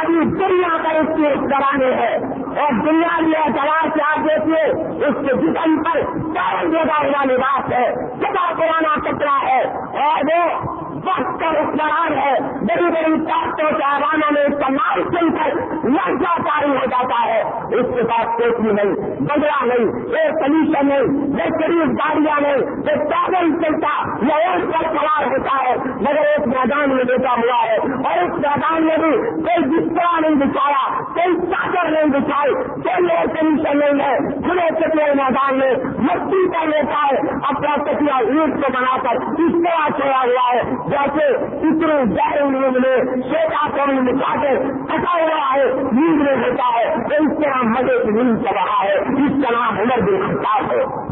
آدمی دنیا کا اس کی کرانے ہے۔ اور دنیا میں اعتبار سے آپ دیکھیے، اس کے جسم پر چار جگہ ہوا لباس ہے۔ کتنا پرانا کپڑا ہے۔ اور وہ وقت کا اقرار ہے، بڑی بڑی طاقتوں کے عواموں میں اس کا نام سن کر لہجہ کاری ہو جاتا ہے۔ اس کے پاس کوٹھی نہیں بگڑا نہیں ایک کمیشن نہیں، بے قریب گاڑیاں نہیں ایک پیدل چلتا یا ایک پر سوار ہوتا ہے۔ مگر ایک میدان میں بیٹا ہوا ہے، اور اس میدان میں بھی کوئی بسترا نہیں بچایا کوئی چادر نہیں بچائی کوئی ایئر کنڈیشن نہیں ہے۔ کھلے چکے میدان میں مٹی پر لیتا ہے، اپنا تکیا اینٹ کو بنا کر اس طرح چھوڑا ہوا ہے۔ جیسے اتنے گہرے نیند میں سوچا کبھی نکا کے تھکا ہوا ہے، نیند میں ہوتا ہے، تو اس طرح مزے کی نیند چل رہا ہے، اس کا نام ہنر دل خطاب ہے۔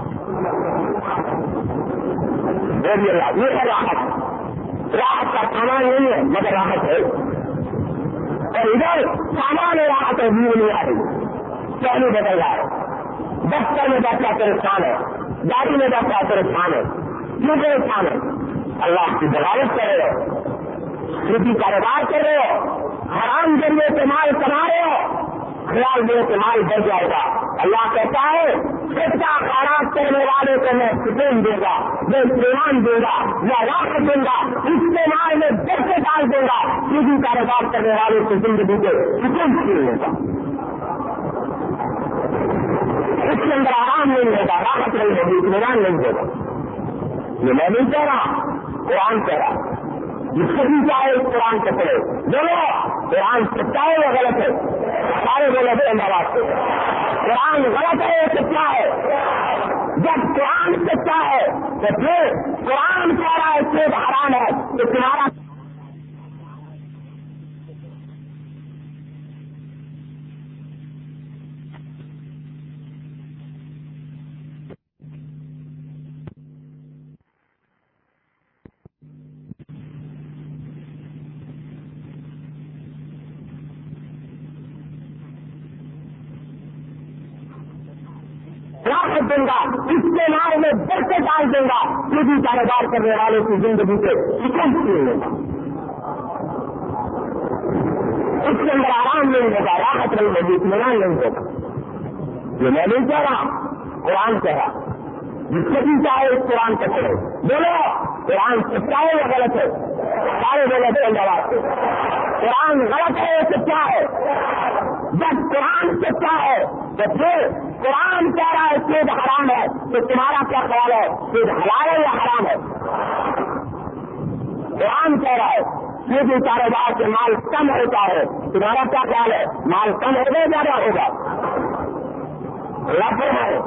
یہ ہے راحت۔ راحت کا سامان نہیں ہے، مگر راحت ہے۔ اور ادھر سامان راحت ہے نیند نہیں آ رہی۔ پہلے بدل رہا ہے۔ دفتر میں بیٹھا پریشان ہے، گاڑی میں بیٹھا پریشان ہے۔ کیوں پریشان ہے؟ اللہ کی بغاوت کرے کسی کاروبار کر رہے ہو، حرام ذریعے سے مال کما رہے ہو، خیال میں مال بڑھ جائے گا۔ اللہ کہتا ہے سچا خراب کرنے والے کو میں سکون دوں گا، میں اطمینان دوں گا یا راحت دوں گا، استعمال میں در سے ڈال دوں گا۔ کسی کاروبار کرنے والے کو زندگی کے سکون چھین لے گا اس کے اندر آرام نہیں ہوگا، راحت نہیں ہوگی، اطمینان نہیں ہوگا۔ یہ میں نہیں کہہ رہا۔ قرآن کہہ رہا جس کو بھی چاہے اس قرآن کو پڑھے۔ بولو، قرآن سچا ہے وہ غلط ہے؟ سارے غلط ہے احمد سے قرآن غلط ہے یہ سچا ہے؟ جب قرآن سچا ہے، تو پھر قرآن کہہ رہا ہے صرف حرام ہے تو تمہارا دوں گا، اس کے نام میں برسے ڈال دوں گا۔ کسی کاروبار کرنے والے کی زندگی سے سکون چھین لوں گا اس کے اندر آرام نہیں ہوگا، راحت نہیں ہوگی، اطمینان نہیں ہوگا۔ یہ میں نہیں کہہ رہا، قرآن کہہ رہا۔ جس کو بھی چاہے اس قرآن کو پڑھے۔ بولو، قرآن سچا ہے یا غلط ہے؟ سارے غلط ہے جواب قرآن غلط ہے یا سچا ہے؟ جب قرآن سچا ہے؟ تو پھر قرآن کہہ رہا ہے سید حرام ہے، تو تمہارا کیا خیال ہے؟ سید حلال ہے یا حرام ہے؟ قرآن کہہ رہا ہے سیدھی کاروبار سے مال کم ہوتا ہے، تمہارا کیا خیال ہے؟ مال کم ہوگا زیادہ ہوگا؟ لفظ ہے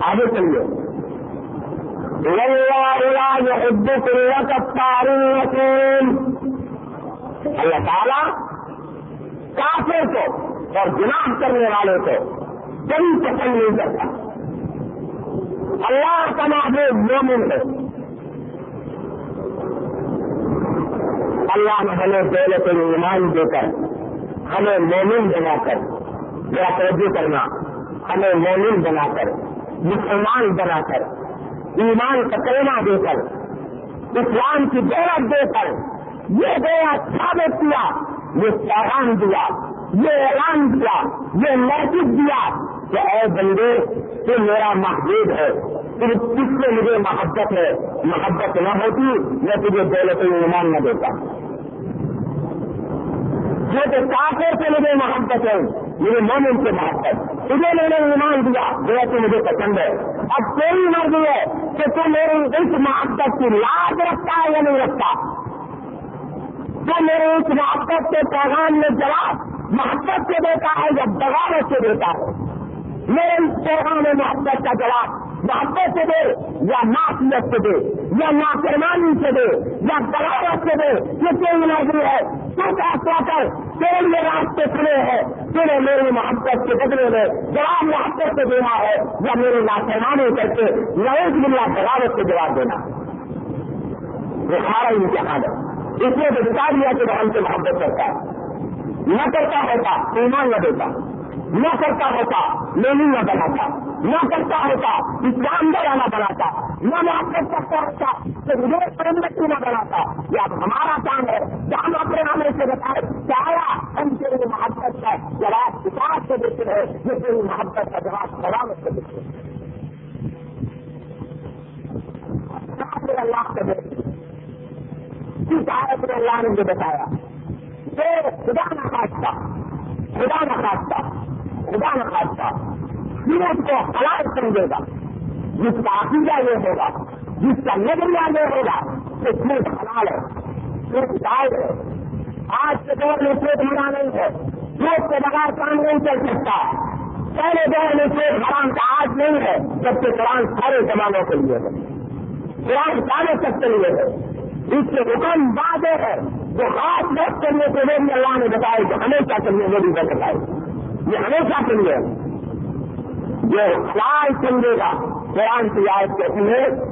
آگے چلیے۔ اللہ تعالیٰ کافر کو اور گناہ کرنے والے کو کبھی پسند نہیں کرتا۔ اللہ کا محبوب مومن ہے۔ اللہ نے ہمیں پہلے کو ایمان دے کر، ہمیں مومن بنا کر میرا توجہ کرنا، ہمیں مومن بنا کر، مسلمان بنا کر، ایمان کا کلمہ دے کر، اسلام کی دولت دے کر، یہ گیا ثابت کیا، یہ پیغام دیا۔ یہ اعلان دیا یہ میسج دیا کہ اے بندے، تو میرا محبوب ہے پھر کس سے مجھے محبت ہے؟ محبت نہ ہوتی، میں تجھے دولت ایمان نہ دیتا۔ جو کہ کافر سے مجھے محبت ہے مجھے مومن سے محبت۔ تجھے میں نے ایمان دیا جو تو مجھے پسند ہے۔ اب کوئی مرضی ہے کہ تو میری اس محبت کی لاج رکھتا ہے یا نہیں رکھتا؟ تو میرے اس محبت کے پیغام میں جواب، محبت سے دیتا ہے یا بغاوت سے دیتا ہے؟ میرے اس پیغام میں محبت کا جواب، محبت سے دے یا معافیت سے دے یا نافرمانی سے دے یا بغاوت سے دے؟ یہ کوئی مرضی ہے؟ تو فیصلہ کر؟ تیرے لیے راستے کھلے ہیں۔ تیرے میری محبت کے بدلے میں جواب محبت سے دینا ہے یا میری نافرمانی کر کے نوز ملا بغاوت سے جواب دینا ہے؟ یہ سارا امتحان ہے۔ اس لیے تو بتا دیا کہ وہ ہم سے محبت کرتا ہے نہ کرتا ہوتا ایمان نہ دیتا نہ کرتا ہوتا لینی نہ بناتا نہ کرتا ہوتا اسلام بنانا بناتا نہ محبت کرتا ہوتا تو مجھے پرمتی نہ بناتا یہ اب ہمارا کام ہے کہ ہم اپنے نامے سے بتائے چاہا ہم تیری محبت کا جواب کتاب سے دیتے ہیں یہ تیری محبت کا جواب سلامت سے دیتے اللہ آیت میں اللہ نے مجھے بتایا۔ کہ خدا نہ خاصتا خدا نہ خاصتا خدا نہ خاصتا کو حلال سمجھے گا۔ جس کا عقیدہ یہ ہوگا، جس کا نظریہ یہ ہوگا کہ سیرت حلال ہے سیرت جائز ہے۔ آج کے دور میں سیرت منع نہیں ہے۔ سیرت کے بغیر کام نہیں چل سکتا۔ پہلے دور میں سیرت حرام کا آج نہیں ہے، جبکہ قرآن سارے زمانوں کے لیے ہے۔ قرآن سارے سب کے لیے ہے۔ اس سے حکم واضح ہے۔ جو خاص وقت کرنے کے لیے بھی اللہ نے بتایا کہ ہمیشہ کے لیے بتائے یہ ہمیشہ کے لیے۔ جو حلال سمجھے گا، قرآن کی آیت کہتی ہے۔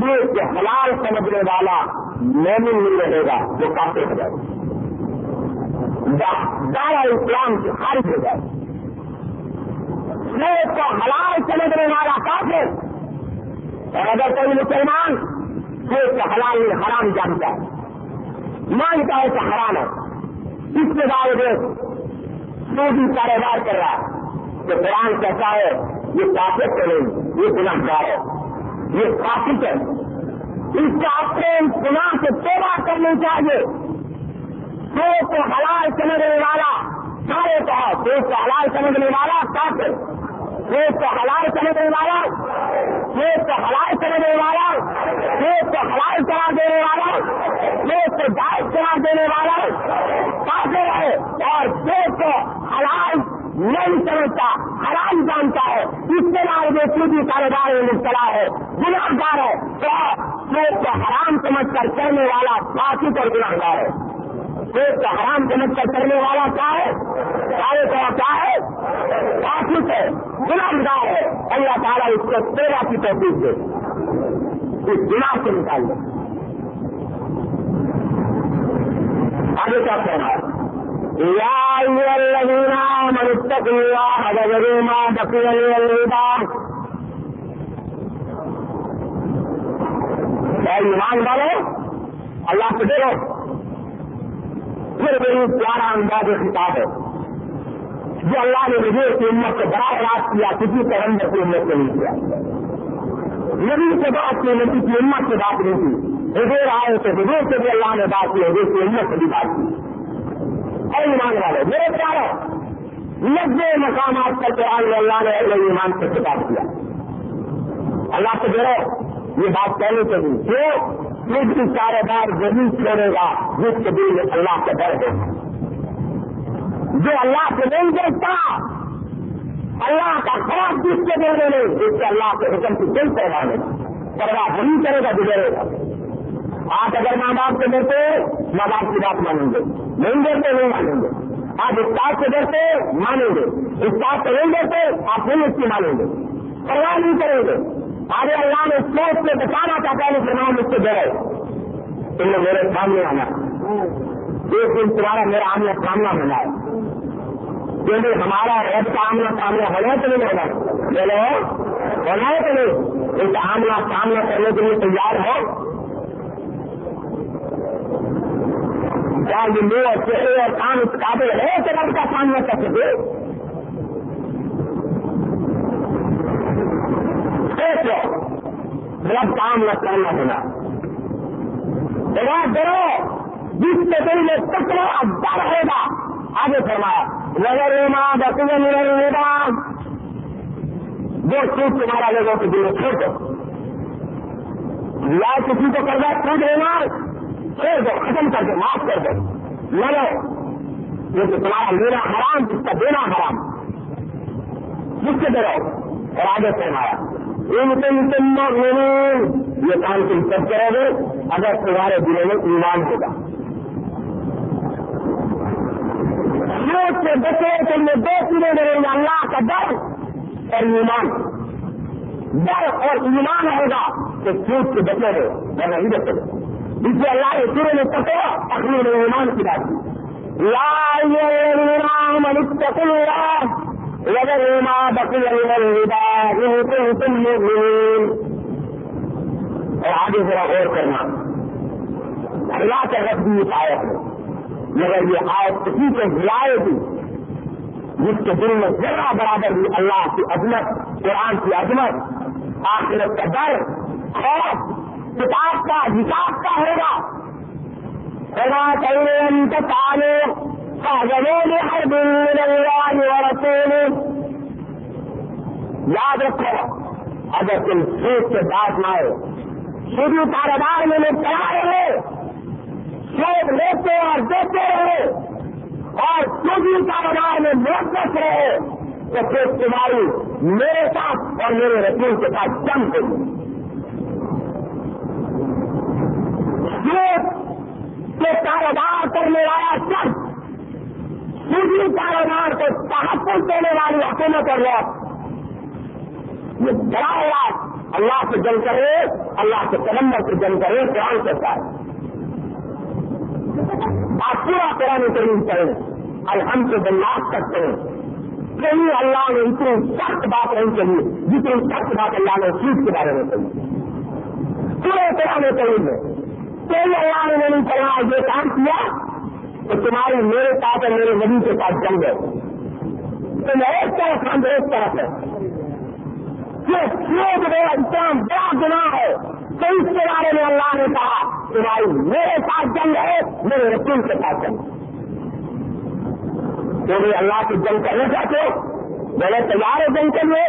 کہ حلال سمجھنے والا مومن نہیں رہے گا جو کافی ہو جائے دارا اسلام سے خارج ہو جائے۔ سیب کو حلال سمجھنے والا کافر۔ اور اگر کوئی مسلمان سیب کا حلال حرام جانتا ہے۔ مانتا ہے کہ حرام ہے۔ اس کے باوجود سودی کاروبار کر رہا ہے۔ کہ قرآن کہتا ہے، یہ طاقت تو نہیں، یہ گناہ گار ہے۔ یہ طاقت ہے۔ اس کا اپنے گناہ سے توبہ کرنی چاہیے۔ سو کو حلال سمجھنے والا، سارے کہا سو کو حلال سمجھنے والا کافر۔ سو کو حلال سمجھنے والا سو کو حلال سمجھنے والا سو کو حلال کرا دینے والا سو کو جائز کرا دینے والا کافر ہے اور سو کو حلال نہیں سمجھتا حرام جانتا ہے۔ اس کے بعد وہ سودی کاروبار میں مبتلا ہے گناہ گار ہے، تو کو حرام سمجھ کر کرنے والا باقی پر گناہ گار ہے۔ پیٹ کو حرام سمجھ کر کرنے والا کیا ہے؟ سارے کا کیا ہے؟ باقی ہے۔ گناہ گار ہے۔ اللہ تعالیٰ اس کو تیرہ کی توفیق دے۔ اس گناہ سے نکال دے آگے کیا کہنا ہے؟ يا أيها آمنوا اتقوا الله وذروا ما بقي من الربا۔ ایمان والے اللہ سے ڈرو۔ پھر میری پیارا انداز خطاب ہے جو اللہ نے مجھے کی امت سے بڑا راست کیا، کسی طرح اندر کی امت سے نہیں کیا۔ نبی سے بات کی، نبی کی امت سے بات نہیں کی۔ حضور آئے تو حضور سے بھی اللہ نے بات کی، حضور کی امت سے بھی بات کی۔ ایمان والے، میرے پیارے نبے مقامات پر قرآن میں اللہ نے اہل ایمان سے خطاب کیا۔ اللہ سے ڈرو، یہ بات کہنے کے لیے جو بھی کاروبار ضرور چھوڑے گا، جس کے دل میں اللہ سے ڈر ہے۔ جو اللہ سے نہیں دیکھتا، اللہ کا خراب جس کے دل میں نہیں جس سے اللہ کے حکم کی دل پیدا ہوگا پرواہ نہیں کرے گا گزرے گا۔ آپ اگر ماں باپ سے ڈرتے، ماں باپ کی بات مانیں گے۔ نہیں ڈرتے، نہیں مانیں گے۔ آپ استاد سے ڈرتے، مانیں گے۔ استاد سے نہیں ڈرتے، آپ نہیں اس کی مانیں گے۔ پرواہ نہیں کریں گے۔ آگے اللہ نے سوچ سے بچانا چاہتا ہے کہ نام اس سے ڈرے تم نے میرے سامنے آنا۔ ایک دن تمہارا میرا آمنا سامنا ہونا ہے۔ کیونکہ ہمارا رب کا آمنا سامنا ہونا تو نہیں ہونا بولو ہونا ہے کہ نہیں اس آمنا سامنا کرنے کے لیے تیار ہو۔ کیا یہ منہ اور چہرے اور کام اس قابل ہے کہ رب کا سامنا کر سکے۔ دیکھ لو۔ رب کام نہ کرنا ہونا۔ ڈرا ڈرو جس کے دل میں تکڑا ڈر ہوگا آگے فرمایا، نظر ماں بسے میرا وہ چیز تمہارا لوگوں کے دل میں چھوڑ دو۔ یا کسی کو کر دیا چھوٹ لینا چھوڑ دو، ختم کر دو، معاف کر دو۔ لڑو جو کہ تمہارا لینا حرام جس کا دینا حرام۔ جس سے ڈرو۔ اور آگے فرمایا ان کے تم یہ کام تم سب کرو گے، اگر تمہارے دلوں میں ایمان ہوگا۔ سوچ سے بچے تم نے دو چیزیں ڈریں گے اللہ کا ڈر اور ایمان۔ ڈر اور ایمان ہوگا تو سوچ سے بچے گے میں نہیں بچے۔ گا اس اللہ نے شروع میں پکڑا اپنے ایمان کی بات۔ کی لا منتقل لگر ما بقي من كنتم مؤمنين اور آگے ذرا غور کرنا۔ اللہ کے رب بھی اس آیت ہے۔ مگر یہ آیت کسی کو ہلائے گی جس کے دل میں ذرا برابر بھی اللہ کی عظمت، قرآن کی عظمت، آخرت کا ڈر خوف کتاب کا حساب کا ہوگا۔ بنا کہیں بحرب من الله ورسوله. یاد رکھو، اگر تم سوچ سے بات نہ ہو شروع کاروبار میں مبتلا رہے سوچ لیتے اور دیتے رہے، اور شروع کاروبار میں ملکس رہے، تو پھر تمہاری میرے ساتھ اور میرے رسول کے ساتھ جم گئی سوچ کے کاروبار کرنے والا سب سودی کاروبار کو تحفظ دینے والی حکومت اور لوگ یہ بڑا علاج. اللہ سے جنگ کرے، اللہ کے کلمبر سے جنگ کرے، قرآن کے ساتھ آپ پورا قرآن کریم کریں الحمد سے بلاس کرتے ہیں کہیں اللہ نے اتنی سخت بات نہیں کہی، جتنی سخت بات اللہ نے سود کے بارے میں کہی. پورے قرآن کریم میں. کوئی اللہ نے نہیں کرنا یہ کام کیا؟ تو تمہاری میرے ساتھ اور میرے نبی کے ساتھ جنگ ہے۔ تم ایک طرف ہم ایک طرف ہے کیوں اتنا بڑا گناہ ہے۔ تو اس کے بارے میں اللہ نے کہا تمہاری میرے ساتھ جنگ ہے، میرے رسول کے ساتھ جنگ۔ تو بھی اللہ کی جنگ کرنا چاہتے ہو؟ میرے تیار ہو جنگ کے لیے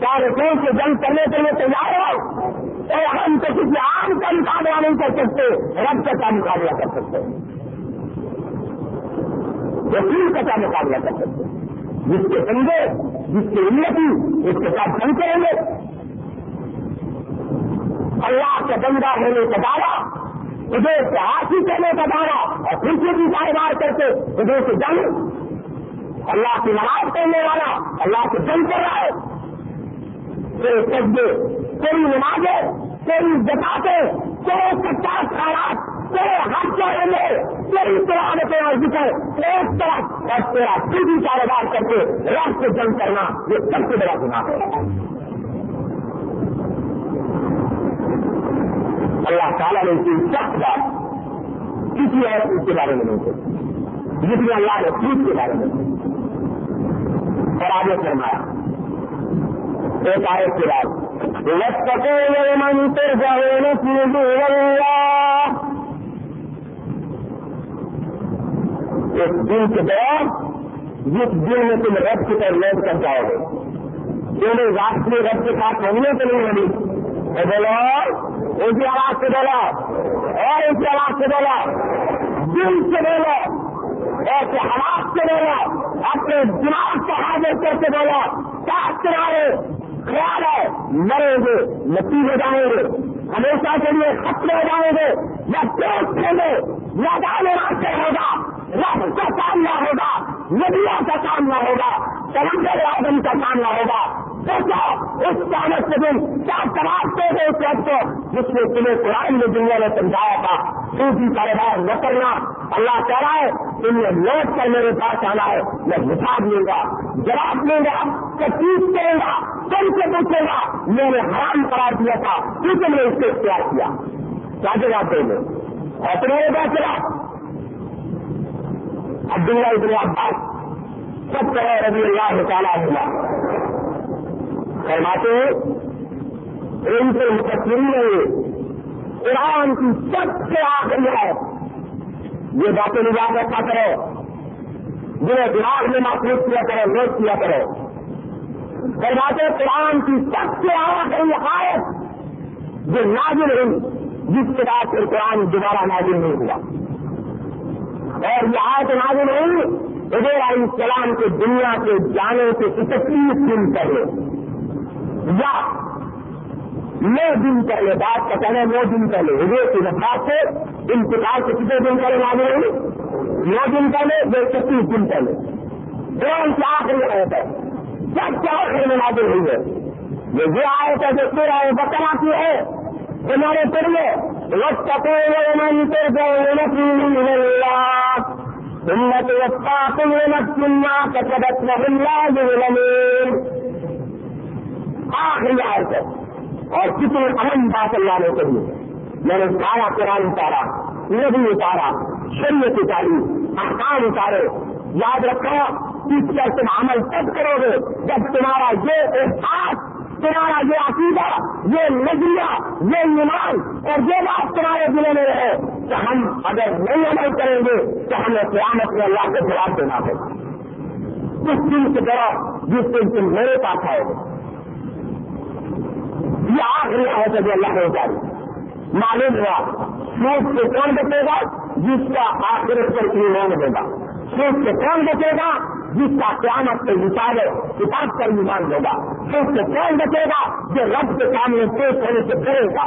کیا رسول سے جنگ کرنے کے لیے تیار ہو؟ اور ہم تو کسی عام کا مقابلہ نہیں کر سکتے، رب کا مقابلہ کر سکتے؟ رسول کا کیا مقابلہ کر سکتے جس کے سمجھے جس کی انتی اس کے ساتھ جنگ کریں گے۔ اللہ کا بندہ ہونے کا دعویٰ ادھر سے ہاتھی کرنے کا دعویٰ، اور پھر سے بھی کاروبار کرتے ادھر سے جنگ۔ اللہ کی نماز کرنے والا، اللہ سے جنگ کر رہا ہے۔ کوئی سجدے کوئی نمازیں کوئی بتاتے کوئی پچاس خیالات کوئی ہاتھ چڑھے میں کوئی قرآن کے اور ذکر ایک طرف اور تیرا پھر بھی کاروبار کر کے رب سے جنگ کرنا، یہ سب سے بڑا گناہ ہے۔ اللہ تعالیٰ نے کی سخت بات کسی اور چیز کے بارے میں نہیں سوچی جتنے اللہ نے چیز کے بارے میں اور آگے فرمایا، ایک آئے کے بعد منتر ایک دن کے دور جس دن میں تم رب کی طرف لوٹ کر جاؤ گے. تمہیں راشٹری رب کے ساتھ ہونے کے لیے ملی بولو اسی آواز سے بولا اور اسی آواز سے بولا دل سے بولو ایسے حالات سے بولا اپنے دماغ کو حاضر کر کے بولا کیا تمہارے خیال ہے، مریں گے نتی ہو جائیں گے، ہمیشہ کے لیے ختم ہو جائیں گے یا دوست ہوں گے یا ڈالے راستے ہوگا، رب کا سامنا ہوگا ندیوں کا سامنا ہوگا۔ سمندر آدم کا سامنا ہوگا۔ سوچو اس کامت کے دن کیا تباہ دے گے اس وقت کو؟ جس نے تمہیں قرآن میں دنیا نے سمجھایا تھا۔ دوسری کاروبار نہ کرنا۔ اللہ کہہ رہا ہے، تم نے لوٹ کر میرے پاس آنا ہے۔ میں حساب لوں گا، جواب لوں گا تکلیف کروں گا، تم سے پوچھوں گا۔ میں نے حرام قرار دیا تھا کیونکہ میں اس کو اختیار کیا۔ کیا جواب دیں گے اور تمہارے پاس چلا عبداللہ ابن عباس سب کرو رضی اللہ تعالیٰ ہوا فرماتے ان سے مقصری نہیں قرآن کی سب سے آخری ہے۔ یہ باتیں نجات رکھا کرو جنہیں دماغ میں محسوس کیا کرو نوٹ کیا کرو۔ فرماتے قرآن کی سب سے آخری آیت جو نازل ہوئی، جس کے بعد پھر قرآن دوبارہ نازل نہیں ہوا۔ اور یہ آیت نازل ہوئی علیہ السلام کے دنیا کے جانے سے اکتیس دن پہلے یا نو دن پہلے بات کا کہنا نو دن پہلے ادیر کی وفات سے انتقال سے کتنے دن پہلے نازل ہوئی؟ نو دن پہلے یا اکتیس دن پہلے قرآن کی آخری آیت ہے۔ سب کے آخری میں نازل ہوئی ہے۔ یہ جو آیت ہے جو پورا بکرا کی ہے۔ تمہارے پڑھیے، واتقوا يوما ترجعون فيه الى الله نفس ما كسبت وهم لا يظلمون. آخری آیت ہے. اور کتنے اہم بات اللہ نے کہی میں نے سارا قرآن اتارا، نبی اتارا، شریعت اتاری، احکام اتارے. یاد رکھو، اس پر تم عمل تب کرو گے جب تمہارا یہ احساس، تمہارا یہ عقیدہ، یہ نظریہ، یہ ایمان اور یہ بات تمہارے دلوں میں رہے. کہ ہم اگر نہیں عمل کریں گے تو ہمیں قیامت میں اللہ کو جواب دینا ہوگا۔ اس دن کی طرح جس دن تم میرے پاس آئے گے۔ یہ آخری آئے جو اللہ نے اتاری معلوم ہوا، سوچ سے کون بچے گا جس کا آخر پر ایمان دے گا سوچ سے کون بچے گا جس کا قیامت سے مثال کتاب پر ایمان ہوگا؟ اس سے کون بچے گا جو رب کے سامنے پیش ہونے سے ڈرے گا؟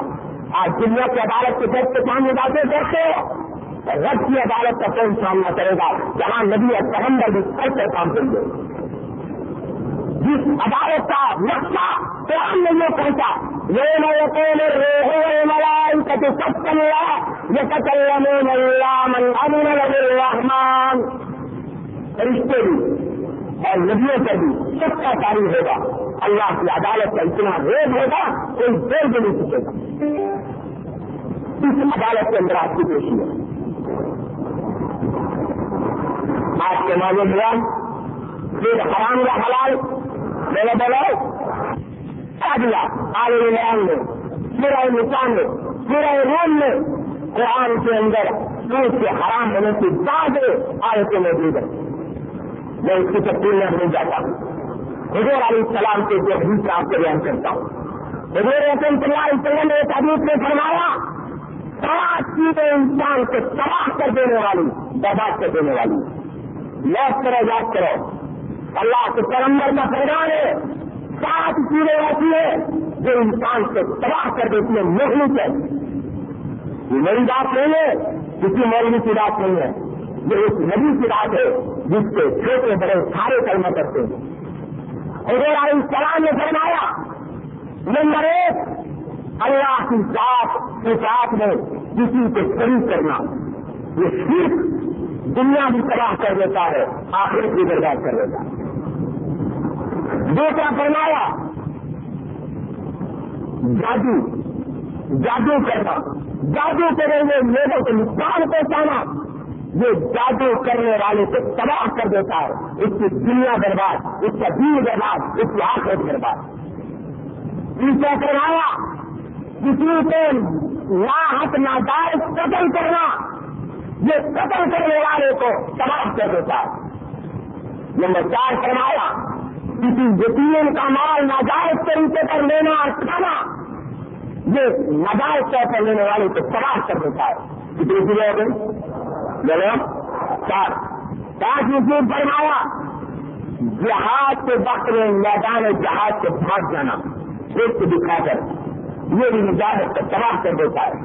آج دنیا کی عدالت کے جب کے سامنے جاتے دیکھتے ہو۔ رب کی عدالت کا کون سامنا کرے گا؟ جہاں نبی اور پیغمبر بھی ایسے کام کریں گے۔ جس عدالت کا نقشہ قرآن میں یہ پہنچا یہ نہ روح ملائی کچھ سب اللہ یہ کچل اللہ من امن الرحمان فرشتے بھی اور ندیوں پر بھی سب کا تعریف ہوگا۔ اللہ کی عدالت کا اتنا ریز ہوگا، کوئی دیر بھی نہیں سکے گا۔ اس عدالت کے اندر آپ کی پیشی ہے۔ آج کے معلوم ہوا، پھر حرام یا حلال میں نے بولو دیا عالم میں، پورا نشان میں، پورا روم میں، قرآن کے اندر دودھ کے حرام ہونے کی بعد آئے کے موجود ہے میں اس کی تفصیل میں نہیں جاتا ہوں حضور علیہ السلام کے جو حدیث آپ کو بیان کرتا ہوں حضور رحمت اللہ علیہ وسلم نے ایک حدیث میں فرمایا، سات چیزیں انسان کو تباہ کر دینے والی برباد کر دینے والی۔ یاد کرو یاد کرو۔ اللہ کے پیغمبر کا پیغام ہے، سات چیزیں ایسی ہیں جو انسان کو تباہ کر دیتی ہے نہیں چاہیے یہ میری بات نہیں ہے، کسی مولوی کی بات نہیں ہے۔ یہ ایک نبی کی بات ہے، جس سے چھوٹے بڑے سارے کرنا کرتے ہیں۔ حضور علیہ السلام نے فرمایا، نمبر ایک، اللہ کی ذات کی ذات میں کسی کو شریک کرنا، یہ صرف دنیا بھی تباہ کر دیتا ہے آخر بھی برباد کر دیتا ہے۔ دوسرا فرمایا، جادو جادو کرنا، جادو کریں گے لوگوں کو نقصان پہنچانا۔ یہ جادو کرنے والے کو تباہ کر دیتا ہے، اس کی دنیا برباد، اس کا دین برباد، اس کی آخرت برباد۔ تیسرا کروایا کسی کو لاحت ناجائز قتل کرنا، یہ قتل کرنے والے کو تباہ کر دیتا ہے۔ نمبر چار کروایا کسی یتیم کا مال ناجائز طریقے پر لینا اور کھانا، یہ نجائز طور پر لینے والے کو تباہ کر دیتا ہے۔ کتنی چیزیں ہو گئی؟ چلو چار پانچ فرمایا جہاز کے وقت میں میدان جہاز سے بھاگ جانا ایک کو دکھا کر، یہ بھی نجائز کو تباہ کر دیتا ہے.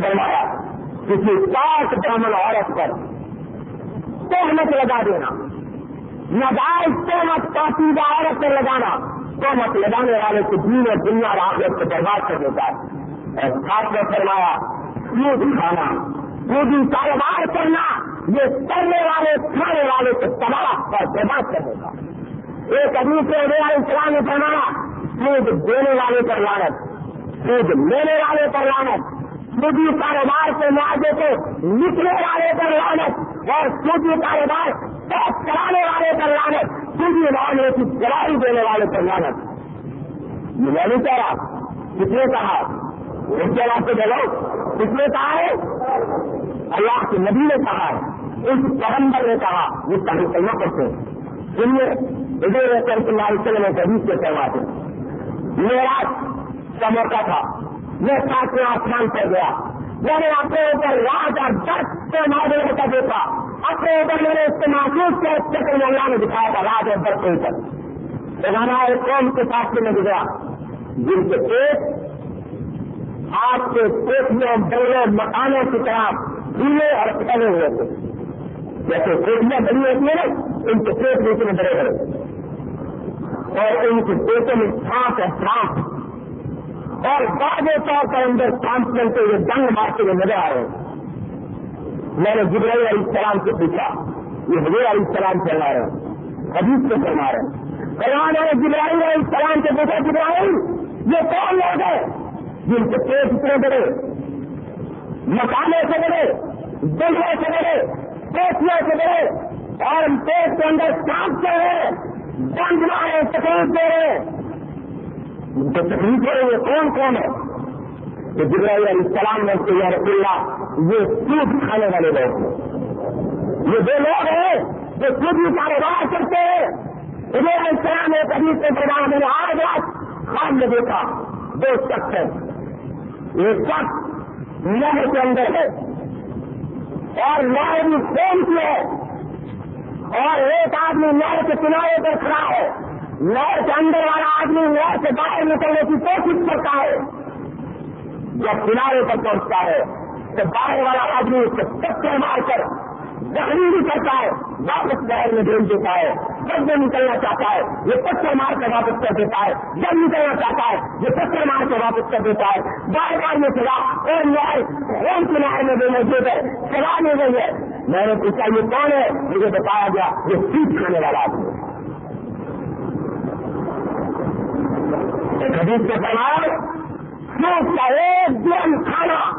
فرمایا، کسی پاک برامن عورت پر تہمت لگا دینا، نجائز تہمت پاسیدہ عورت پر لگانا، تہمت لگانے والے کو دین اور دنیا اور آخرت کو برباد کر دیتا ہے. اور خاص میں فرمایا سود کھانا سودی کاروبار کرنا، یہ کرنے والے، کھانے والے کو تباہ اور برباد کر دیتا ایک ابھی سے علیہ السلام نے فرمایا، سود دینے والے پر لانت سود لینے والے پر لانت سودی کاروبار کے معاہدے کو لکھنے والے پر لانت اور سودی کاروبار ٹیکس کرانے والے پر لانت سودی معاملے کی گواہی دینے والے پر لانت یہ میں نہیں کہہ رہا کس نے کہا؟ اس کے بعد سے چلو کس نے کہا ہے؟ اللہ کے نبی نے کہا ہے۔ اس پیغمبر نے کہا یہ کا کرنا پڑتے سنیے ادھر رحمت اللہ علیہ وسلم ایک حدیث کے کرواتے میرا کا موقع تھا۔ میں ساتھ آسمان پر گیا۔ میں نے اپنے اوپر راج اور دس سے معاملے کا دیکھا۔ اپنے اوپر میں نے اس کو محسوس کیا اس چکر میں اللہ نے دکھایا تھا، راج اور دس کے اوپر۔ بگانا ایک قوم کے ساتھ میں گزرا، جن کے پیٹ آج کے کوٹیوں بڑے مکانوں کی طرح ڈھیلے اور پٹنے ہوئے تھے۔ جیسے کوٹیاں بڑی ہوتی ہیں نا، ان کے پیٹ بھی اتنے بڑے بڑے۔ اور ان کے پیٹوں میں سانس ہے سانس۔ اور واضح طور پر اندر سانس چلتے ہوئے جنگ مارتے ہوئے نظر آ رہے ہیں۔ میں نے جبرائی علیہ السلام سے پوچھا، یہ حضور علیہ السلام چلا رہے ہیں۔ حدیث سے فرما رہے ہیں۔ فرمان نے جبرائی علیہ السلام سے پوچھا جبرائی یہ کون لوگ ہیں؟ جن کے پیٹ اتنے بڑے مکانے سے بڑے، دلوں سے بڑے پیٹیوں سے بڑے، اور پیٹ کے اندر سانپ سے ہے بند مارے، تکلیف دے رہے ان کو تکلیف ہو رہی ہے کون کون ہے؟ تو جبرائی علیہ السلام نے یا رسول اللہ، یہ سود کھانے والے لوگ ہیں۔ یہ وہ لوگ ہیں جو خود ہی کاروبار کرتے ہیں۔ ابیر علیہ السلام نے کبھی سے بڑا میں آج رات خان میں دیکھا دو شخص ہیں ایک شخص نہر کے اندر ہے۔ اور نہر بھی فون کی ہے۔ اور ایک آدمی نہر کے کنارے پر کھڑا ہے۔ نہر کے اندر والا آدمی نہر سے باہر نکلنے کی کوشش کرتا ہے۔ جب کنارے پر پہنچتا ہے، تو باہر والا آدمی اس کو چکر مار کر زخمی بھی کرتا ہے، واپس باہر میں بھیج دیتا ہے۔ جب وہ نکلنا چاہتا ہے، یہ پتھر مار کر واپس کر دیتا ہے۔ جب نکلنا چاہتا ہے، یہ پتھر مار کر واپس کر دیتا ہے۔ بار بار یہ سزا اور نیائے کون کی میں بھی موجود ہے۔ سزا مل گئی ہے۔ میں نے پوچھا، یہ کون ہے؟ مجھے بتایا گیا، یہ سیٹ کھانے والا آدمی ہے۔ حدیث کے فرمایا سوٹ کا ایک دن کھانا۔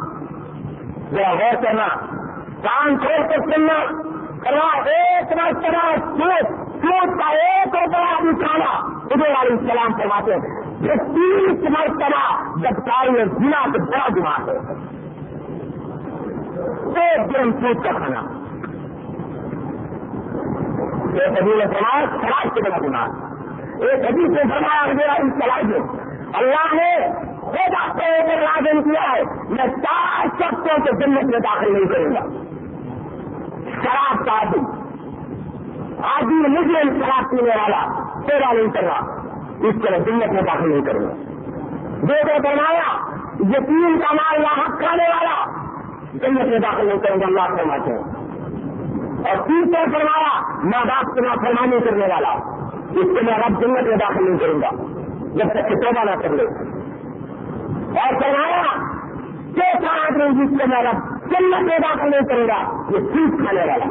ذرا غور کرنا، کان کھول کر سننا۔ کرنا ایک مرتبہ سوٹ سوٹ کا ایک روپیہ بھی کھانا ادھر علیہ السلام فرماتے ہیں، یہ تیس مرتبہ جب کاری جنا تو بڑا دماغ ہے۔ ایک دن سوٹ کا کھانا۔ ایک حدیث سماج خراب سے بڑا دماغ ایک حدیث سے فرمایا میرا ان چلائی اللہ نے خود آپ کو ایک لازم کیا ہے، میں چار شخصوں کے جنت میں داخل نہیں کروں گا۔ شراب کا آدمی۔ آدمی مجھے شراب پینے والا، تیرا نہیں کر رہا۔ اس طرح جنت میں داخل نہیں کروں گا۔ دو دو بنایا یقین کا مال یا حق کھانے والا۔ جنت میں داخل نہیں کروں گا، اللہ فرماتے ہیں اور تیسرے فرمایا، ماں باپ کو نہ فرمانی کرنے والا۔ اس سے میں رب جنت میں داخل نہیں کروں گا، جب تک کہ توبہ نہ کر لے۔ اور فرمایا چوتھا آدمی جس سے میں جنت میں داخل نہیں کروں گا، یہ سوٹ کھانے والا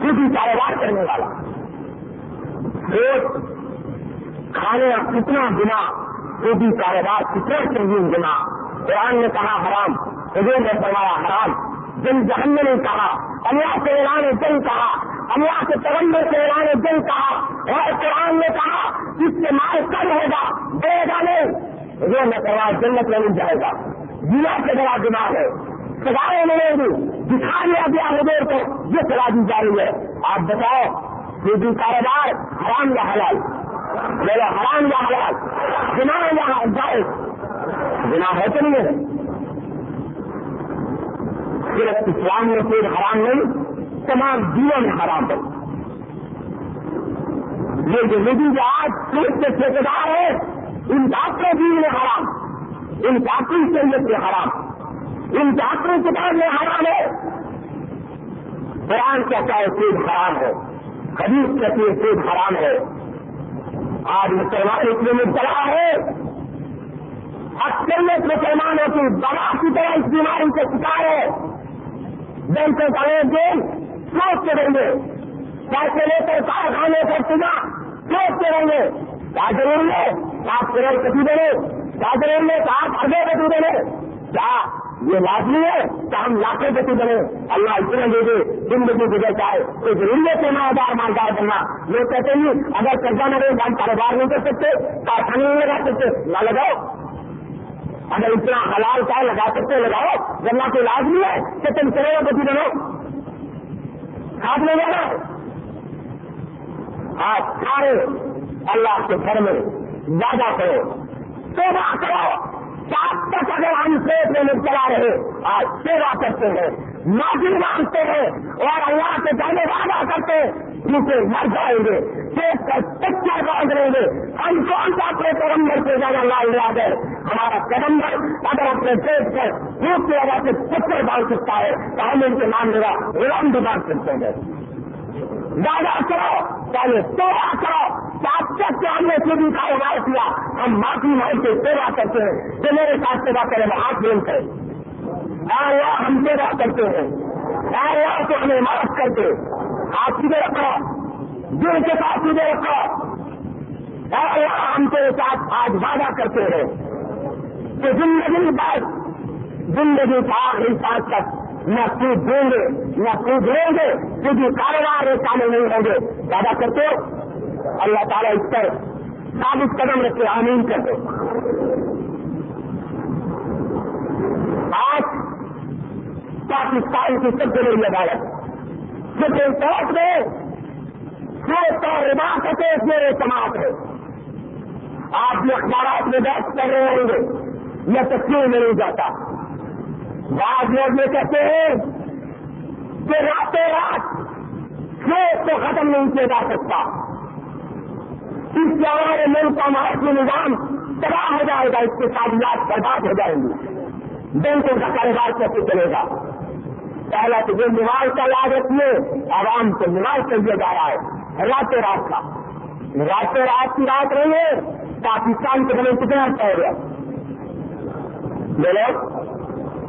سوٹی کاروبار کرنے والا۔ ایک کھانے کا کتنا گنا سوٹی کاروبار کتنا سنگین گنا قرآن نے کہا حرام، حضور نے فرمایا حرام۔ جن جہنم نے کہا، اللہ کے اعلان جنگ کہا، اللہ کے ترنگے سے اعلان جنگ کہا۔ اور قرآن نے کہا، اس سے مال کم ہوگا، دے گا نہیں۔ وہ میں کروا جنت میں مل جائے گا۔ ضلع سے بڑا دماغ ہے۔ سزائیں ملیں دکھا لیا گیا حضور کو یہ سزا دی جا رہی ہے۔ آپ بتاؤ سیدھی کاروبار حرام یا حلال؟ میرا حرام یا حلال؟ بنا یا جائز؟ بنا ہے تو نہیں ہے۔ صرف اسلام میں کوئی حرام نہیں، تمام دینوں میں حرام ہے۔ یہ جو نجی جو آج پولیس کے ٹھیکیدار ہے ان ڈاکٹر دین میں حرام۔ ان ڈاکٹری شریعت میں حرام ان ڈاکٹری کتاب میں حرام ہے۔ قرآن کہتا ہے سود حرام ہے۔ حدیث کہتی ہے سود حرام ہے۔ آج مسلمان اس اتنے مبتلا ہے۔ اکثریت مسلمانوں کی دوا کی طرح اس بیماری سے شکار ہے۔ بینکوں کا ایک دن سوچ کے رہیں گے۔ پیسے لے کر کارخانے پر صبح سوچ کے رہیں گے۔ کیا ضرور ہے؟ آپ کروڑ کٹی دیں کیا ضرور ہے کہ آپ اربوں کٹی دیں کیا یہ لازمی ہے کہ ہم لاکھوں کٹی بنے۔ اللہ اتنا دے دے، زندگی گزر جائے تو ضروری ہے پیما دار مالدار بننا۔ لوگ کہتے ہیں، اگر قرضہ نہ رہے ہم کاروبار نہیں کر سکتے، کارخانے نہیں لگا سکتے۔ نہ لگاؤ۔ اگر اتنا حلال کا لگا سکتے لگاؤ۔ ورنہ کوئی لازمی ہے کہ تم کروڑوں پتی بنو۔ کھاد نہیں جانا آپ سارے اللہ کے گھر میں زیادہ کرو۔ سیوا کرو سات تک اگر ہم پیٹ میں چلا رہے، آج سیوا کرتے ہیں معافی مانگتے ہیں، اور اللہ کے جانے وعدہ کرتے جسے مر جائیں گے پیٹ کا چچا باندھ رہیں گے۔ ہم کون سا اپنے پیغمبر سے جانا لال یاد ہے ہمارا پیغمبر اگر اپنے پیٹ پر روپ کی وجہ سے چکر باندھ سکتا ہے، تو ہم ان کے نام لگا غلام بھی باندھ سکتے ہیں۔ زیادہ کرو، پہلے سیوا کرو سات تک سے ہم نے سیدھی کاروبار کیا، ہم معافی مانگ کے سیوا کرتے ہیں جو میرے ساتھ سیوا کرے وہ ہاتھ بول کرے اللہ، ہم سیوا کرتے ہیں۔ اللہ کو ہمیں معاف کر دے۔ آپ سیدھے رکھو دل کے ساتھ سیدھے رکھو اللہ، ہم تیرے ساتھ آج وعدہ کرتے ہیں۔ کہ زندگی بعد، زندگی کا آخری سانس تک نہ سود دیں گے، نہ سود لیں گے، کیونکہ کاروبار میں شامل نہیں ہوں گے۔ زیادہ کرتے اللہ تعالیٰ اس پر ثابت قدم رکھے، آمین کر دے۔ آج پاکستان کی سب سے بڑی عدالت۔ جب طرف میں سو سو رباست میرے سماج ہے۔ آپ بھی اخبارات میں بحث کر رہے ہوں گے۔ یہ تصویر میں نہیں جاتا۔ بعض لوگ یہ کہتے ہیں کہ راتوں رات کھیت کو ختم نہیں کیا جا سکتا۔ اس سے ہمارے ملک کا معاشی نظام تباہ ہو جائے گا، اس کے ساتھ برباد ہو جائیں گے۔ بینکوں کا کاروبار کیسے چلے گا؟ پہلا تو جو نماز کا یاد رکھیے، عوام کو نماز کر دیا جا رہا ہے، راتوں رات کا۔ راتوں رات کی رات رہی ہے، پاکستان کے بنے کتنے اچھا ہو گیا۔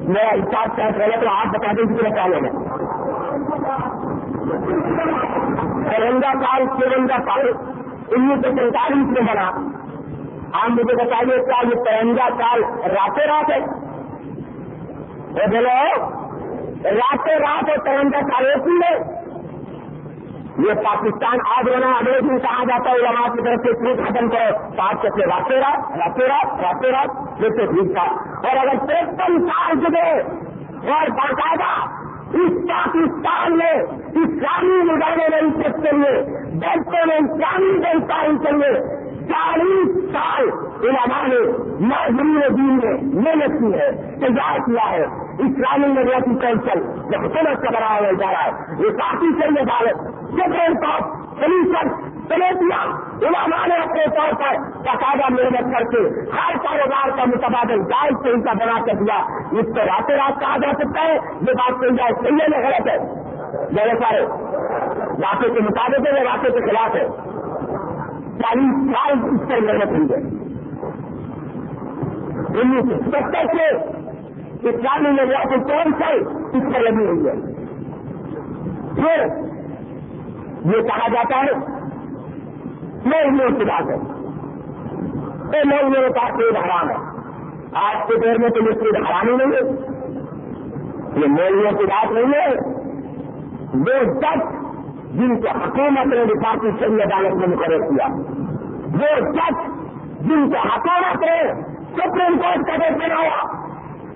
میرا حساب کیا پہلے تو آپ بتا دیں کتنے پہلے لینا ترنگا کال ترنگا سال انیس سو سینتالیس میں بنا۔ آپ مجھے بتائیے کیا یہ ترنگا چال راتوں رات ہے؟ بولو راتوں رات ہے ترنگا کال ایک ہی ہے۔ یہ پاکستان آج بنا اگلے دن کہا جاتا ہے، علماء کی طرف سے ٹھیک ختم کرو۔ سات چکے راتے رات راتے رات راتے رات، پھر تو ٹھیک تھا۔ اور اگر ترپن سال جگہ اور باقاعدہ اس پاکستان میں اسلامی اداروں میں ان کے لیے، بینکوں میں اسلامی بینک کے لیے چالیس سال علماء نے ماہرین دین نے محنت کی ہے تیار کیا ہے۔ اسلامی نگرتی کونسل جو حکومت کا بنایا جا رہا ہے، یہ کافی صحیح عدالت سپریم کورٹ کمیشن کمیٹیاں علماء نے اپنے طور پر باقاعدہ محنت کر کے ہر کاروبار کا متبادل جائز سے ان کا بنا کر دیا۔ اس کو راتوں رات کہا جا سکتا ہے، یہ بات صحیح ہے صحیح ہے غلط ہے؟ میرے سارے، راتوں کے مطابق ہے راتوں کے خلاف ہے؟ چالیس سال اس پر محنت ہوئی ہے انیس سو ستر سے اسلامی نگرانی کونسل اس پر لگی ہوئی ہے پھر یہ کہا جاتا ہے، میں مہینوں کی بات ہے یہ مہینوں کا خرید حرام ہے۔ آج کے دور میں تو یہ خرید حرام ہی نہیں ہے۔ یہ مہینوں کی بات نہیں ہے وہ جج جن کو حکومت نے رفاقی شہری عدالت میں مقرر کیا۔ وہ جج جن کو حکومت نے سپریم کورٹ کا دیکھ بنایا۔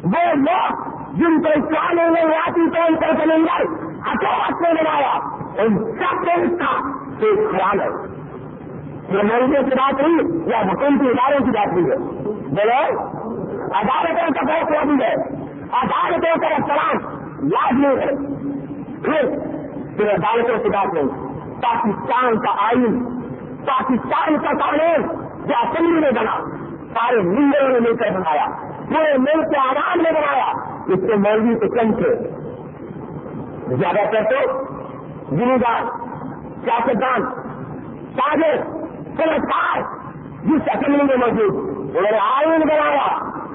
وہ لوگ جن کو اسلامی نہیں آتی تو ان کو زمیندار حکومت نے بنایا، ان سب کو اس کا ایک خیال ہے۔ یہ مریضوں کی بات ہوئی، یا حکومتی اداروں کی بات ہوئی ہے؟ بولو عدالتوں کا فیصلہ بھی ہے۔ عدالتوں کا احترام لازمی ہے۔ پھر پھر عدالتوں کی بات نہیں پاکستان کا آئین، پاکستان کا قانون جو اسمبلی نے بنا، سارے ملوں نے مل کر بنایا، پورے ملک کے آرام نے بنایا، اس کے مولوی تو کم تھے۔ زیادہ تر تو ذمہ سیاستدان، تاجر سمجھدار جس اسمبلی میں موجود، انہوں نے آئین بنایا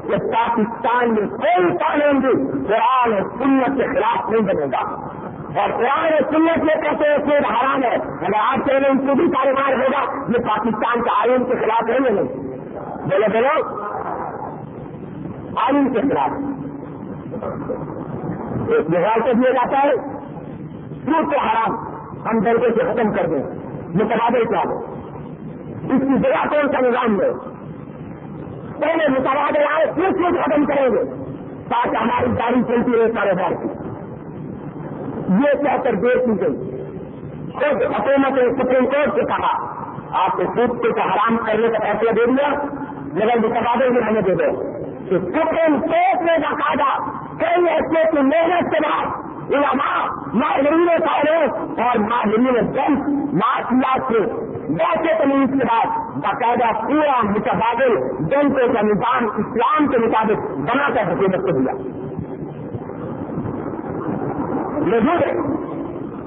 کہ پاکستان میں کوئی قانون بھی قرآن اور سنت کے خلاف نہیں بنے گا۔ اور قرآن اور سنت میں کیسے ایک حرام ہے۔ اگر آپ کے ان کو بھی کاروبار ہوگا یہ پاکستان کے آئین کے خلاف ہے نہیں بولے بولو۔ آئین کے خلاف۔ ایک بہار کو دیا جاتا ہے، سود کو حرام، ہم درجے سے ختم کر دیں۔ متبادل کیا ہو اس کی جگہ کون سا نظام ہے؟ پہلے متبادل آئے، پھر سود ختم کریں گے، تاکہ ہماری گاڑی چلتی رہے کاروبار کی۔ یہ کہہ کر دیر کی گئی؟ خود حکومت نے سپریم کورٹ سے کہا، آپ کو سود کو حرام کرنے کا فیصلہ دے دیا، مگر متبادل میں ہمیں دے دو۔ کہ سپریم کورٹ نے باقاعدہ کئی ایسے کی محنت کے بعد علماء ماہرین قانون اور ماہرین بینک معاشیات سے ویسے تمیز کے بعد باقاعدہ پورا متبادل بینکوں کا نظام اسلام کے مطابق بنا کر حکومت کو دیا۔ موجود ہے۔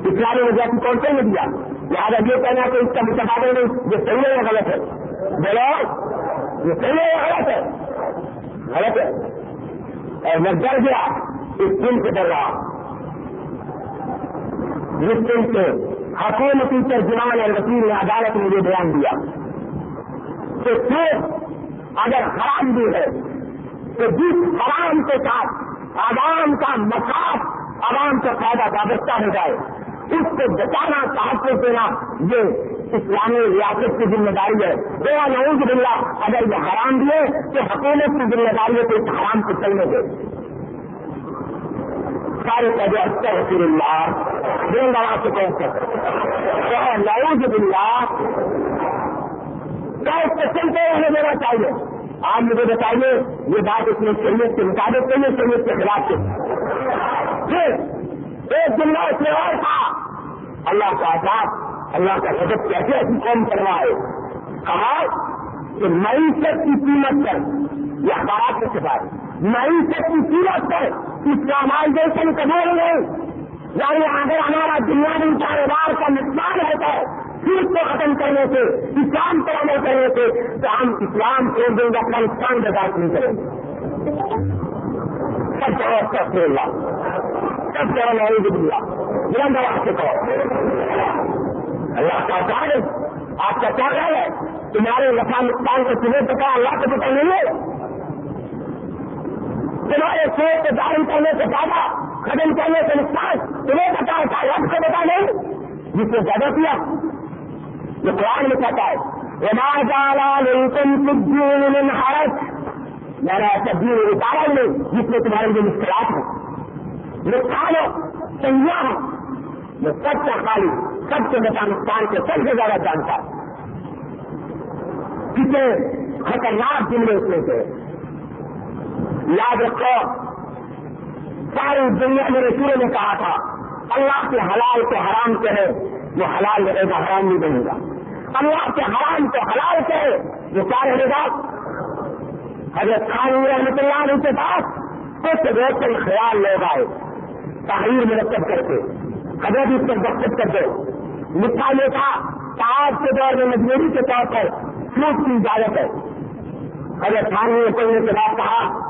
اسلامی وجہ کی کون سے نے دیا۔ لہٰذا یہ کہنا کہ اس کا متبادل نہیں، یہ صحیح ہے یا غلط ہے؟ بولو، یہ صحیح ہے یا غلط ہے؟ غلط ہے۔ اور میں ڈر گیا، اس دن سے ڈر رہا جس دن سے حکومتی ترجمان اور وکیل نے عدالت میں یہ بیان دیا کہ پھر اگر حرام بھی ہے، تو جس حرام کے ساتھ عوام کا مساف عوام کا فائدہ وابستہ ہو جائے۔ اس کو بچانا، تحفظ دینا، یہ اسلامی ریاست کی ذمہ داری ہے۔ وہ نعوذ باللہ، اگر یہ حرام دیے تو حکومت کی ذمہ داری ہے تو اس حرام کو چلنے دے۔ سارے پہلے اچھا رسول اللہ۔ دین دوا سے کون سکتے نعوذ باللہ۔ کا اس چلتے رہنے دینا چاہیے۔ آپ مجھے بتائیے، یہ بات اس میں شریعت کے مطابق نہیں شریعت کے خلاف سے ایک جملہ اس میں اور تھا۔ اللہ کا آزاد، اللہ کا سبق کیسے ایسی قوم کر رہا ہے کہا کہ معیشت کی قیمت پر۔ یہ اخبارات کے بعد معیشت کی قیمت پر اسلامائزیشن قبول نہیں یعنی اگر ہمارا دنیاوی کاروبار کا نقصان ہوتا ہے۔ پھر کو ختم کرنے سے، اسلام پر عمل کرنے سے، تو ہم اسلام چھوڑ دیں گے اپنا نقصان برداشت نہیں کریں گے۔ سب جواب کرتے اللہ۔ سب جگہ نہیں دیا بلند آواز سے کہو اللہ کا کار آپ کا کیا ہے۔ تمہارے نفا نقصان کو تمہیں پتا اللہ کو پتا نہیں ہے۔ تمہارے سوچ کو دارم کرنے سے زیادہ، قدم کرنے سے نقصان تمہیں پتا ہے رب کو پتا نہیں۔ جس نے زیادہ کیا یہ قرآن میں کہتا ہے، وما من میں نے ایسا دین اتارا نہیں جس میں تمہارے لیے مشکلات ہیں۔ نقصان ہو سیاح ہو۔ میں سب سے خالی، سب سے بتا نقصان کے سب سے زیادہ جانتا ہوں۔ کتنے خطرناک جملے اس میں سے۔ یاد رکھو، ساری دنیا میں رسول نے کہا تھا، اللہ کے حلال کو حرام کرے وہ حلال رہے گا حرام نہیں بنے گا۔ اللہ کے حرام کو حلال کرے وہ کیا رہے گا؟ حضرت خان رحمت اللہ علیہ کے پاس کچھ روشن خیال لوگ آئے، تحریر مرتب کر کے۔ حضرت اس پر دستخط کر دو۔ لکھا یہ تھا آج کے دور میں مجبوری کے طور پر فروٹ کی اجازت ہے۔ حضرت خان نے پڑھنے کے بعد کہا،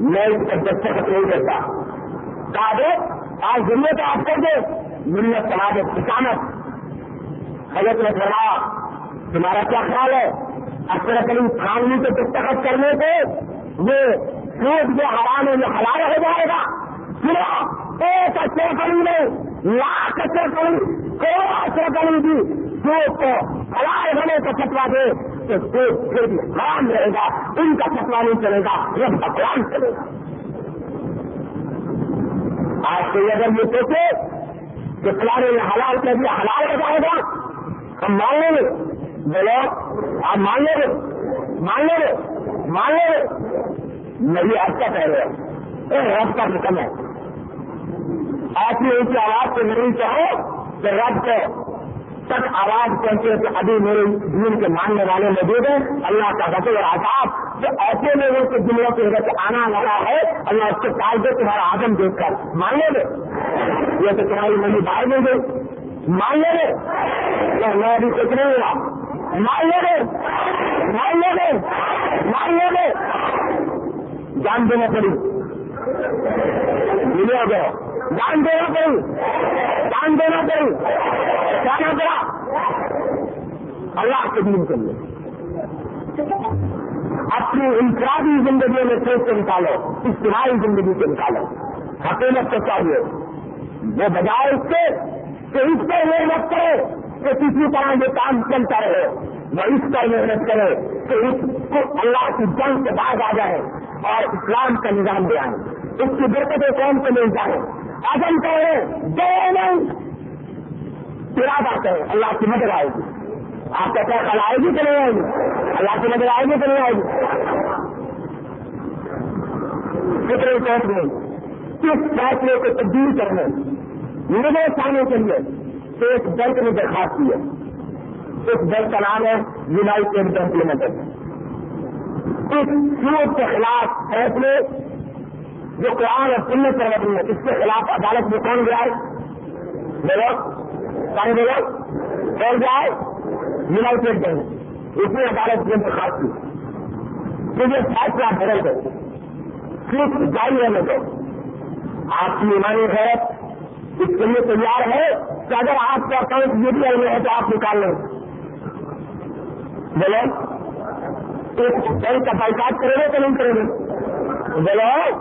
میں اس پر دستخط نہیں کرتا۔ کہا دو آج ضرورت آپ کر دو منت سماج حکامت حضرت نے فرمایا تمہارا کیا خیال ہے؟ اکثر کریم خانوی کو دستخط کرنے سے وہ سوٹ جو حرام ہے وہ حلال ہو جائے گا۔ سنا ایک اچھے کری نہیں لاکھ اچھے کری کروڑ اچھے کری بھی سوٹ کو حلال ہونے کا فتوا دے تو سوٹ پھر بھی حرام رہے گا۔ ان کا فتوا نہیں چلے گا، یہ بکوان چلے گا۔ آج کوئی اگر یہ سوچے کہ فلانے نے حلال کر دیا، حلال ہو جائے گا۔ ہم مان لیں گے۔ بولو آپ مان لیں گے۔ مان لیں گے۔ مان لیں گے۔ نہیں آپ کا کہہ رہے ہیں رب کا حکم ہے۔ آپ نے ان کی آواز سے نہیں چاہو کہ رب کو تک آواز پہنچے کہ ابھی میرے دین کے ماننے والے موجود ہیں۔ اللہ کا غزل اور آزاد جو ایسے لوگوں کے دنوں کے حضرت آنا والا ہے، اللہ اس کے پاس دے تمہارا آدم دیکھ کر مان لیں گے۔ یہ تو تمہاری منی باہر نہیں گئی۔ مان لیں گے۔ میں ابھی کچھ نہیں ہوا۔ مان لیں گے۔ مان لیں گے۔ مان لیں گے۔ جان دینا پڑی۔ ملے ہو گیا جان دینا پڑی۔ جان دینا پڑی۔ جانا پڑا اللہ کے دین کے لیے۔ اپنی انفرادی زندگی میں سوچ سے نکالو۔ اجتماعی زندگی سے نکالو۔ حکومت کو چاہیے۔ وہ بجائے اس کے کہ اس پر محنت کرے۔ کہ کسی طرح یہ کام چلتا رہے وہ اس پر محنت کرے کہ اس کو اللہ کی جنگ سے باز آ جائے اور اسلام کا نظام دے آئے اس کی برکتیں قوم کو مل جائے عزم کرے دونوں ارادہ کرے، اللہ کی مدد آئے گی۔ آپ کا کیا کل آئے گی کہ نہیں آئے گی؟ اللہ کی مدد آئے گی کہ نہیں آئے گی؟ فکر کوٹ میں، کس فیصلے کو تبدیل کرنے نویش آنے کے لیے ایک بینک نے درخواست کی ہے۔ اس بینک کا نام ہے یونائٹیڈ بینک لمیٹڈ۔ اس سوٹ کے خلاف فیصلے جو قرآن اور سنت پر مبنی ہے اس کے خلاف عدالت میں کون گیا کون بولو کون گیا ہے؟ یونائٹیڈ بینک اس نے عدالت میں درخواست کی۔ مجھے فیصلہ بدل دو صرف جاری رہنے دو آپ کی ایمانی ہے اس کے لیے تیار ہے کہ اگر آپ کا اکاؤنٹ یہ بھی میں ہے تو آپ نکال لیں۔ بولو۔ ایک بینک کا بائیکاٹ کرے گا کہ نہیں کرے گا بولو۔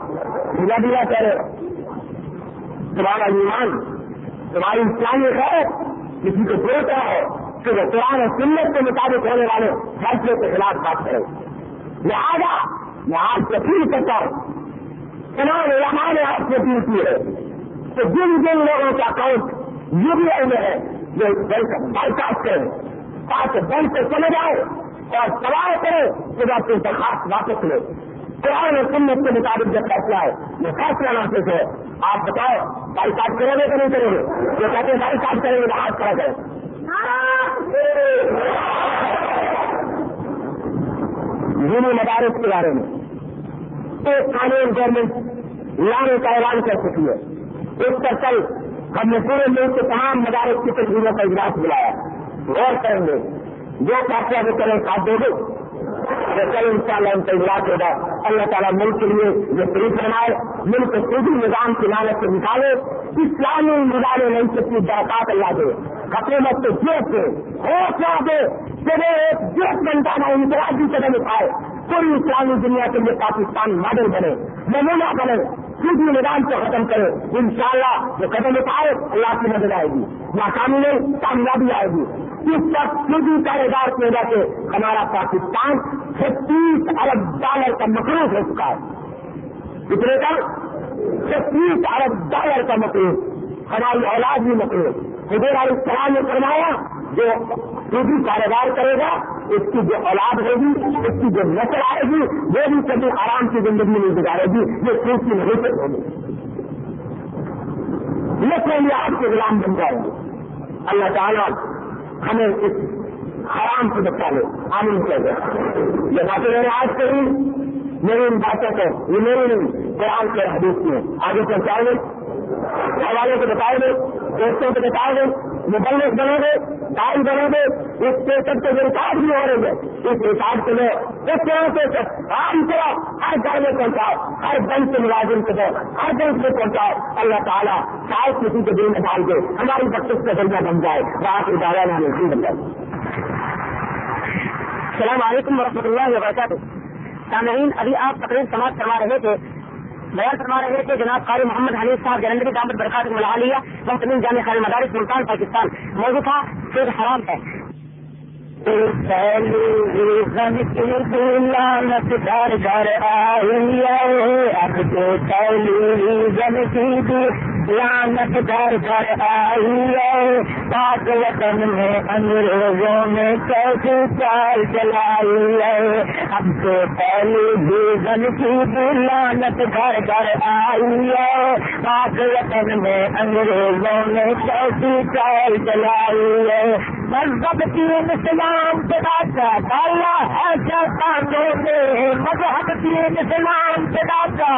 ڈھیلا ڈھیلا کرے تمہارا ایمان، تمہاری اسلامی ہے کسی کو بولتا ہے کہ وہ قرآن اور سنت کے مطابق ہونے والے فیصلے کے خلاف بات کرے۔ لہٰذا میں آپ سے اپیل کرتا ہوں، تمام علماء نے آپ سے اپیل کی ہے۔ کہ جن جن لوگوں کا اکاؤنٹ یو بی آئی میں ہے جو بینک بائیکاٹ کریں، تاکہ بینک سے چلے جائے اور سوال کرے کہ آپ کی درخواست واپس لے۔ قرآن سنت کے مطابق جب فیصلہ ہے، وہ فیصلہ نافذ ہے۔ آپ بتاؤ بائیکاٹ کرو گے کہ نہیں کرو گے؟ جو کہتے ہیں بائیکاٹ کریں گے ہاتھ کرا کریں۔ دینی مدارس کے بارے میں ایک قانون گورنمنٹ لانے کا اعلان کر چکی ہے۔ اس پر کل ہم نے پورے ملک کے تمام مدارس کی تنظیموں کا اجلاس بلایا غور کریں گے۔ جو فیصلہ وہ کریں ساتھ دے دو۔ کل ان شاء اللہ ان کا اجلاس ہوگا، اللہ تعالیٰ ملک کے لیے یہ فریق بنائے، ملک خودی نظام کی لانت سے نکالے، اسلامی نظام نہیں سکتی درکات اللہ دے۔ حکومت کے جیت سے حوصلہ دے جب ایک جیت بنتا نہ انفرادی قدم اٹھائے۔ پوری اسلامی دنیا کے لیے پاکستان ماڈل بنے، نمونہ بنے کسی نظام کو ختم کرے ان شاء اللہ جو قدم اٹھائے، اللہ کی مدد آئے گی۔ ناکامی نہیں، کامیابی آئے گی۔ اس وقت سیدھی کاروبار کی وجہ سے ہمارا پاکستان چھتیس ارب ڈالر کا مقروض ہو چکا ہے۔ کتنے کا چھتیس ارب ڈالر کا مقروض۔ ہماری اولاد بھی مقروض حضور علیہ السلام نے فرمایا، جو سیدھی کاروبار کرے گا، اس کی جو اولاد ہوگی، اس کی جو نسل آئے گی، وہ بھی کبھی آرام کی زندگی نہیں گزارے گی، یہ سوچ کی حقیقت ہوگی۔ لیکن یہ آپ کے غلام بن جائے گی اللہ تعالیٰ ہمیں اس حرام سے بچا لے۔ آمین کر دے یہ باتیں میں نے آج کری میری ان باتوں کو یہ میری نہیں، قرآن کے حدیث میں۔ آگے پہنچائے گے کو بتائے گے، دوستوں کو بتائے گے مبلک بنے گے داری بنے گے، اس پیشن کے ریکارڈ بھی ہو رہے ہیں اس ریکارڈ کے لیے اس طرح سے عام طرح، ہر گھر میں پہنچاؤ، ہر بینک کے ملازم کو دو، ہر بینک میں پہنچاؤ۔ اللہ تعالیٰ شاید کسی کے دل میں ڈال دے، ہماری بخش کا درجہ بن جائے۔ رات ادارہ نہ بن جائے۔ السلام علیکم ورحمۃ اللہ وبرکاتہ۔ سامعین، ابھی آپ تقریب سماعت کروا رہے تھے۔ بیان فرما رہے تھے جناب قاری محمد حنیف صاحب جلندری دامت برکات ملا لیا محتمین جامع خال مدارس ملتان، پاکستان۔ موضوع تھا شیر حرام ہے۔ لانت گھر گھر آئی اب تو پہلی زن کی لانت گھر گھر آئی پاک وطن میں انگریزوں نے کیسی چال چلائی ہے؟ اب تو پہلی بھی کی لانت گھر گھر آئی ہے پاک وطن میں انگریزوں نے کیسی چال چلائی ہے؟ مذہب کی اسلام کے ڈاکہ ڈالا ہے مذہب دین اسلام کے ڈاکہ